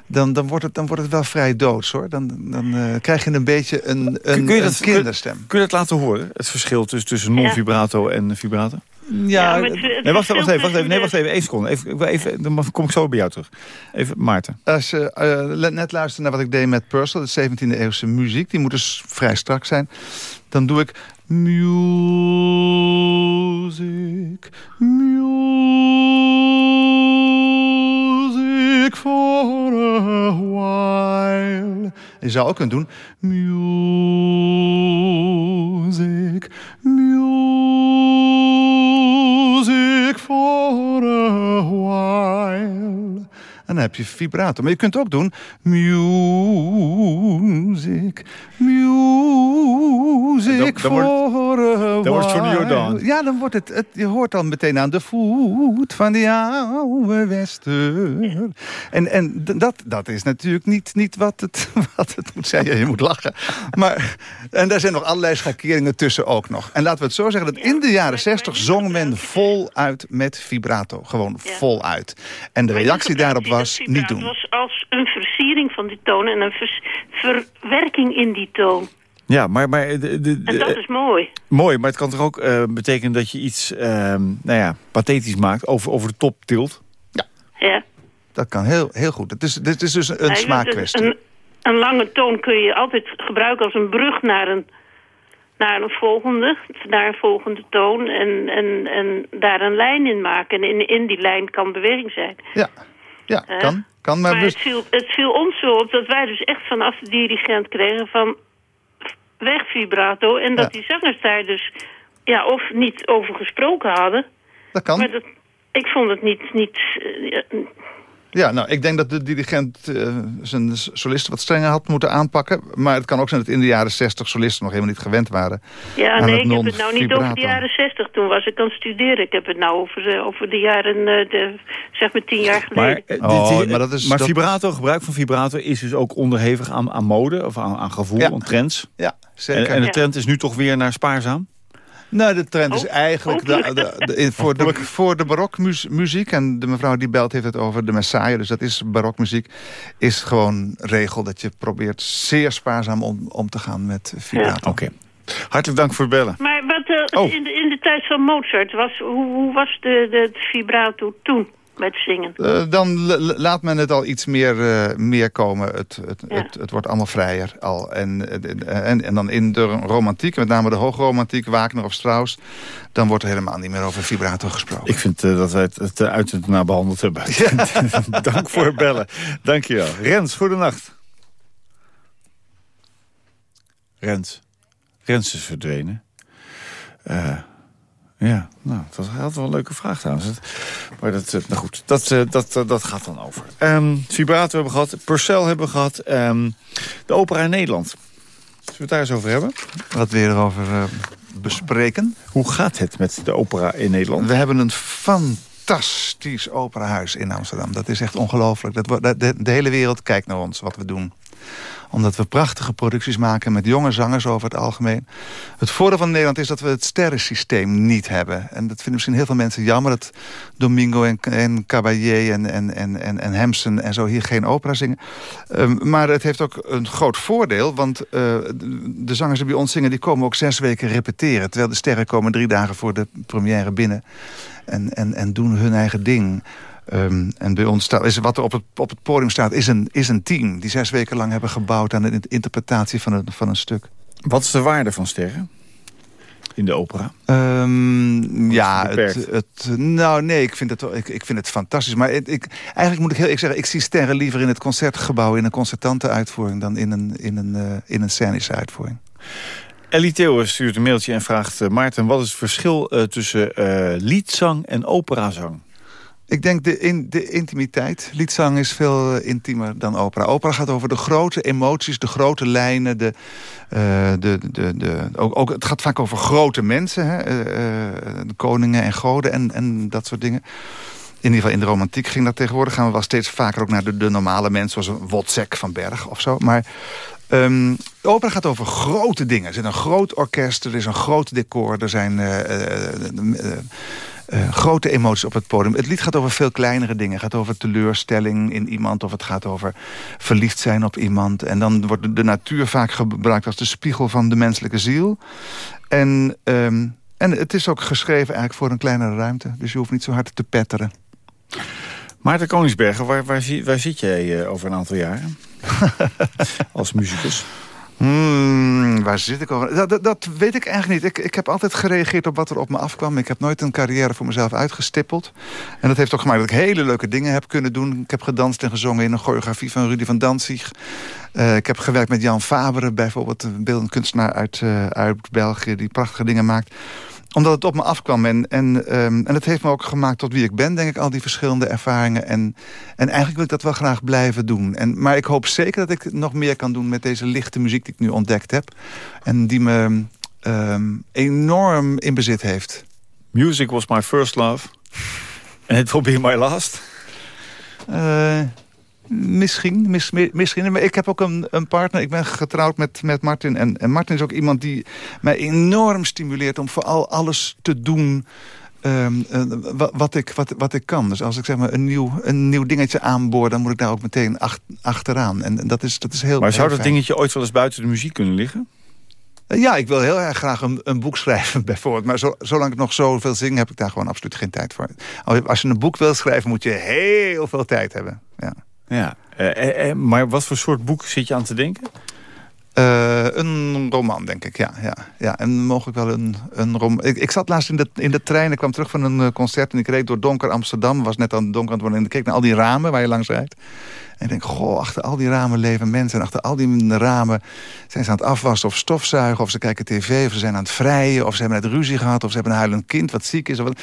S4: dan, dan, wordt, het, dan wordt het wel vrij doods, hoor. Dan, dan eh, krijg je een beetje een, een,
S3: kun je
S4: een
S3: dat,
S4: kinderstem.
S3: Kun, kun je dat laten horen? Het verschil tussen, tussen non-vibrato en vibrato?
S4: Ja,
S11: maar het- het
S3: Nee, wacht, even, wacht even. Nee, wacht even. Eén seconde. Even, ik wil even, dan kom ik zo bij jou terug. Even, Maarten.
S4: Als je eh, net luistert naar wat ik deed met Purcell, de 17e eeuwse muziek, die moet dus vrij strak zijn. Dan doe ik music, music for a while. Je zou ook kunnen doen music, music for a while. En dan heb je vibrato. Maar je kunt ook doen music, music
S3: Dan- dan wordt-
S4: for a
S3: dan wordt Johnny
S4: while.
S3: Jordaan.
S4: Ja, dan wordt het, het, je hoort dan meteen aan de voet van die oude wester. En, en dat, dat is natuurlijk niet, niet wat, het, wat het moet zijn. Ja, je moet lachen. Maar, en daar zijn nog allerlei schakeringen tussen ook nog. En laten we het zo zeggen, dat in de jaren 60 zong men voluit met vibrato. Gewoon voluit. En de reactie daarop was niet
S11: Het
S4: doen.
S11: was als een versiering van die toon en een verwerking in die toon.
S3: Ja, maar... maar de, de, de-
S11: En dat is mooi.
S3: mooi, maar het kan toch ook eh, betekenen dat je iets ehm, nou ja, pathetisch maakt, over, over de top tilt?
S11: Ja.
S4: Dat kan heel, heel goed. Het is, dit is dus een
S11: Nee,
S4: smaakkwestie.
S11: Een, een lange toon kun je altijd gebruiken als een brug naar een, naar een volgende, naar een volgende toon en, en, en daar een lijn in maken. En in, in die lijn kan beweging zijn.
S4: Ja, ja kan. Kan maar
S11: Maar het, viel, het viel ons zo op dat wij dus echt vanaf de dirigent kregen van weg vibrato. En dat
S4: Ja.
S11: die zangers daar dus ja, of niet over gesproken hadden.
S4: dat kan.
S11: Maar dat, ik vond het niet... niet eh, ja,
S4: nou, ik denk dat de dirigent eh, zijn solisten wat strenger had moeten aanpakken. Maar het kan ook zijn dat in de jaren 60 solisten nog helemaal niet gewend waren.
S11: Ja,
S4: aan
S11: nee,
S4: het
S11: ik heb het nou niet over de jaren 60. Toen was ik aan het studeren. Ik heb het nou over de, over de jaren, eh, de, zeg maar tien jaar geleden.
S3: Maar, eh,
S4: Oh,
S3: dit-
S4: maar dat is-
S3: maar
S4: dat-
S3: vibrato, gebruik van vibrato is dus ook onderhevig aan, aan mode of aan, aan gevoel,
S4: Ja.
S3: aan trends.
S4: Ja,
S3: En,
S4: zeker.
S3: en de
S11: Ja.
S3: trend is nu toch weer naar spaarzaam?
S4: Nou, de trend is
S11: Oh,
S4: eigenlijk de, de- voor, de, voor de barokmuziek... en de mevrouw die belt heeft het over de Messiah... dus dat is barokmuziek... is gewoon regel dat je probeert zeer spaarzaam om, om te gaan met vibrato.
S3: Oké. Hartelijk dank voor het bellen.
S11: Maar wat, eh,
S3: Oh.
S11: in, de, in de tijd van Mozart, was, hoe, hoe was de, de, vibrato toen met zingen?
S4: Eh, dan laat men het al iets meer, eh, meer komen. Het, het,
S11: Ja.
S4: het, het wordt allemaal vrijer al. En, en, en dan in de romantiek, met name de hoogromantiek, Wagner of Strauss... dan wordt er helemaal niet meer over vibrato gesproken.
S3: Ik vind eh, dat wij het, het uh, uit het na behandeld hebben. Dank voor het bellen. Dank je wel. Rens, goedenacht. Rens. Rens is verdwenen. Eh, ja, nou, dat had wel een leuke vraag trouwens. Maar dat, eh, nou goed, dat, eh, dat, eh, dat gaat dan over. Ehm, vibrato hebben we gehad, Purcell hebben we gehad. ehm, de opera in Nederland. Zullen we het daar eens over hebben?
S4: Wat weer erover eh, bespreken.
S3: Hoe gaat het met de opera in Nederland?
S4: We hebben een fantastisch operahuis in Amsterdam. Dat is echt ongelooflijk. Dat de hele wereld kijkt naar ons, wat we doen omdat we prachtige producties maken met jonge zangers over het algemeen. Het voordeel van Nederland is dat we het sterrensysteem niet hebben. En dat vinden misschien heel veel mensen jammer... dat Domingo en, en Caballé en, en, en, en, en Hampson en zo hier geen opera zingen. Um, maar het heeft ook een groot voordeel... want uh, de zangers die bij ons zingen... die komen ook zes weken repeteren. Terwijl de sterren komen drie dagen voor de première binnen... en, en, en doen hun eigen ding... Um, en bij ons staat, is wat er op het, op het podium staat, is een, is een team... die zes weken lang hebben gebouwd aan de interpretatie van een, van een stuk.
S3: Wat is de waarde van sterren in de opera?
S4: Um, ja, het, het, nou nee, ik vind het, ik, ik vind het fantastisch. Maar ik, eigenlijk moet ik heel ik zeggen, ik zie sterren liever in het concertgebouw... in een concertante uitvoering dan in een, in een, uh, in een scenische uitvoering.
S3: Ellie Theo stuurt een mailtje en vraagt... Uh, Maarten, wat is het verschil uh, tussen liedzang en operazang?
S4: Ik denk de, in, de intimiteit. Liedzang is veel uh, intiemer dan opera. Opera gaat over de grote emoties, de grote lijnen. De, uh, de, de, de, ook, ook, het gaat vaak over grote mensen. Hè? Uh, koningen en goden en, en dat soort dingen. In ieder geval in de romantiek ging dat tegenwoordig. Gaan we wel steeds vaker ook naar de, de normale mensen... zoals een Wozzeck van Berg of zo. Maar de opera gaat over grote dingen. Er zit een groot orkest, er is een groot decor. Er zijn... Uh, eh, grote emoties op het podium. Het lied gaat over veel kleinere dingen. Het gaat over teleurstelling in iemand... of het gaat over verliefd zijn op iemand. En dan wordt de natuur vaak gebruikt als de spiegel van de menselijke ziel. En, ehm, en het is ook geschreven eigenlijk voor een kleinere ruimte. Dus je hoeft niet zo hard te petteren.
S3: Maarten Koningsberger, waar, waar, waar zit jij uh, over een aantal jaren? Als muzikus?
S4: Hmm, waar zit ik over? Dat, dat, dat, weet ik eigenlijk niet. Ik, ik heb altijd gereageerd op wat er op me afkwam. Ik heb nooit een carrière voor mezelf uitgestippeld. En dat heeft ook gemaakt dat ik hele leuke dingen heb kunnen doen. Ik heb gedanst en gezongen in een choreografie van Rudy van Danzig. Uh, ik heb gewerkt met Jan Fabere, bijvoorbeeld een beeldend kunstenaar uit, uh, uit België... die prachtige dingen maakt omdat het op me afkwam. En, en, um, en het heeft me ook gemaakt tot wie ik ben, denk ik, al die verschillende ervaringen. En, en eigenlijk wil ik dat wel graag blijven doen. En, maar ik hoop zeker dat ik nog meer kan doen met deze lichte muziek die ik nu ontdekt heb. En die me um, enorm in bezit heeft.
S3: Music was my first love. And it will be my last.
S4: Uh, Misschien, mis, misschien. Maar ik heb ook een, een, partner. Ik ben getrouwd met, met Martin. En, en Martin is ook iemand die mij enorm stimuleert... om vooral alles te doen um, uh, wat, ik, wat, wat ik kan. Dus als ik zeg maar een nieuw, een nieuw dingetje aanboor... dan moet ik daar ook meteen ach, achteraan. En dat is, dat is heel
S3: Maar zou
S4: dat
S3: dingetje ooit wel eens buiten de muziek kunnen liggen?
S4: Uh, ja, ik wil heel erg graag een, een boek schrijven bijvoorbeeld. Maar zo, zolang ik nog zoveel zing, heb ik daar gewoon absoluut geen tijd voor. Als je een boek wil schrijven, moet je heel veel tijd hebben. Ja.
S3: Ja, uh, uh, maar wat voor soort boek zit je aan te denken?
S4: Uh, een roman, denk ik, ja. ja, ja. En mogelijk wel een, een roman. Ik, ik, zat laatst in de, in de trein, ik kwam terug van een concert... en ik reed door donker Amsterdam, was net aan donker aan het worden... en ik keek naar al die ramen waar je langs rijdt. En ik denk, goh, achter al die ramen leven mensen. En achter al die ramen zijn ze aan het afwassen of stofzuigen... of ze kijken tv, of ze zijn aan het vrijen... of ze hebben net ruzie gehad, of ze hebben een huilend kind wat ziek is. Of wat.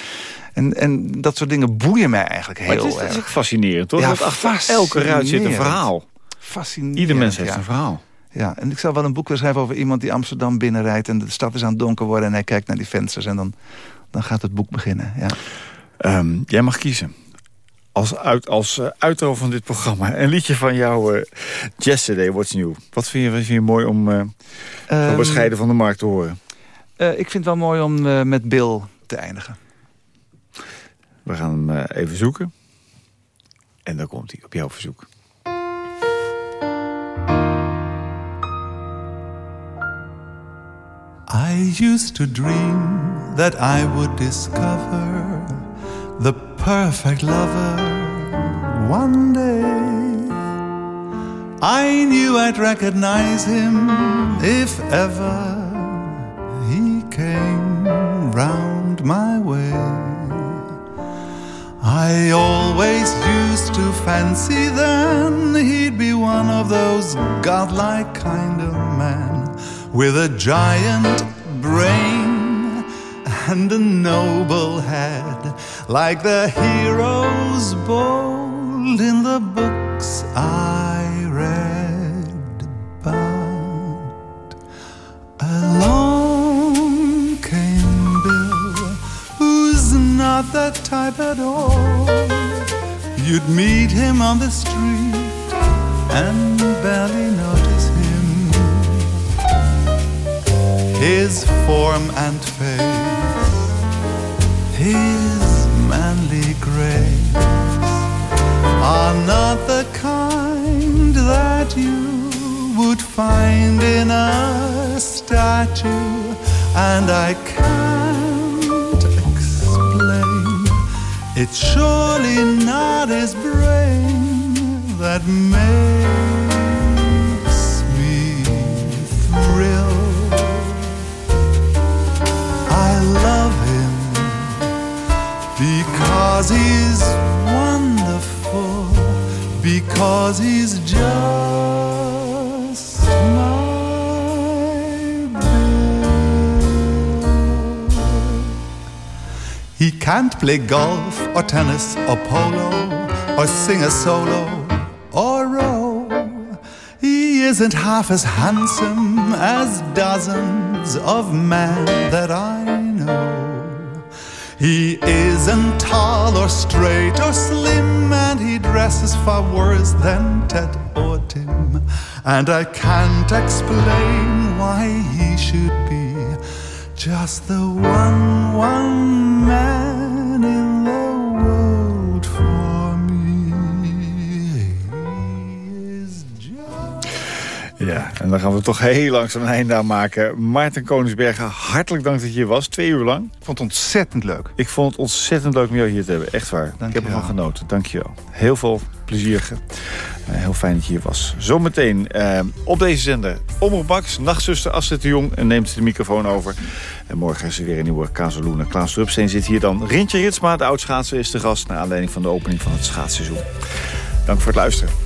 S4: En, en dat soort dingen boeien mij eigenlijk heel
S3: maar het is,
S4: erg.
S3: is ook fascinerend, toch?
S4: Ja,
S3: Dat achter elke ruit zit een verhaal.
S4: Fascinerend.
S3: Ieder mens heeft
S4: ja.
S3: een verhaal.
S4: Ja, en ik zou wel een boek willen schrijven over iemand die Amsterdam binnenrijdt... en de stad is aan het donker worden en hij kijkt naar die vensters... en dan, dan gaat het boek beginnen, ja.
S3: Um, jij mag kiezen. Als, uit, als uh, uitro van dit programma. Een liedje van jou, uh, Yesterday, What's New. Wat vind je, wat vind je mooi om uh, um, bescheiden van de markt te horen?
S4: Uh, ik vind het wel mooi om met Bill te eindigen.
S3: We gaan hem even zoeken. En dan komt hij op jouw verzoek.
S12: I used to dream that I would discover the perfect lover one day. I knew I'd recognize him if ever he came round my way. I always used to fancy then he'd be one of those godlike kind of men with a giant brain and a noble head, like the heroes bold in the books I read. But along came Bill, who's not that type at all. You'd meet him on the street and barely notice his form and face, his manly grace are not the kind that you would find in a statue, and I can't explain. It's surely not his brain that makes because he's wonderful, because he's just my Bill. He can't play golf or tennis or polo or sing a solo or row. He isn't half as handsome as dozens of men that I know. He isn't tall or straight or slim, and he dresses far worse than Ted or Tim. And I can't explain why he should be just the one, one
S3: en dan gaan we toch heel langzaam een einde aan maken. Maarten Koningsberger, hartelijk dank dat je hier was. Twee uur lang.
S4: Ik vond het ontzettend leuk.
S3: Ik vond het ontzettend leuk om jou hier te hebben. Echt waar.
S4: Dank
S3: ik heb ervan genoten. Dank je wel. Heel veel plezier. Eh, heel fijn dat je hier was. Zometeen eh, op deze zender. Omroep Max, nachtzuster Astrid de Jong en neemt de microfoon over. En morgen is er weer een nieuwe Kazeluna. Klaas Drupsteen zit hier dan. Rintje Ritsma, de oudschaatser, is de gast... naar aanleiding van de opening van het schaatsseizoen. Dank voor het luisteren.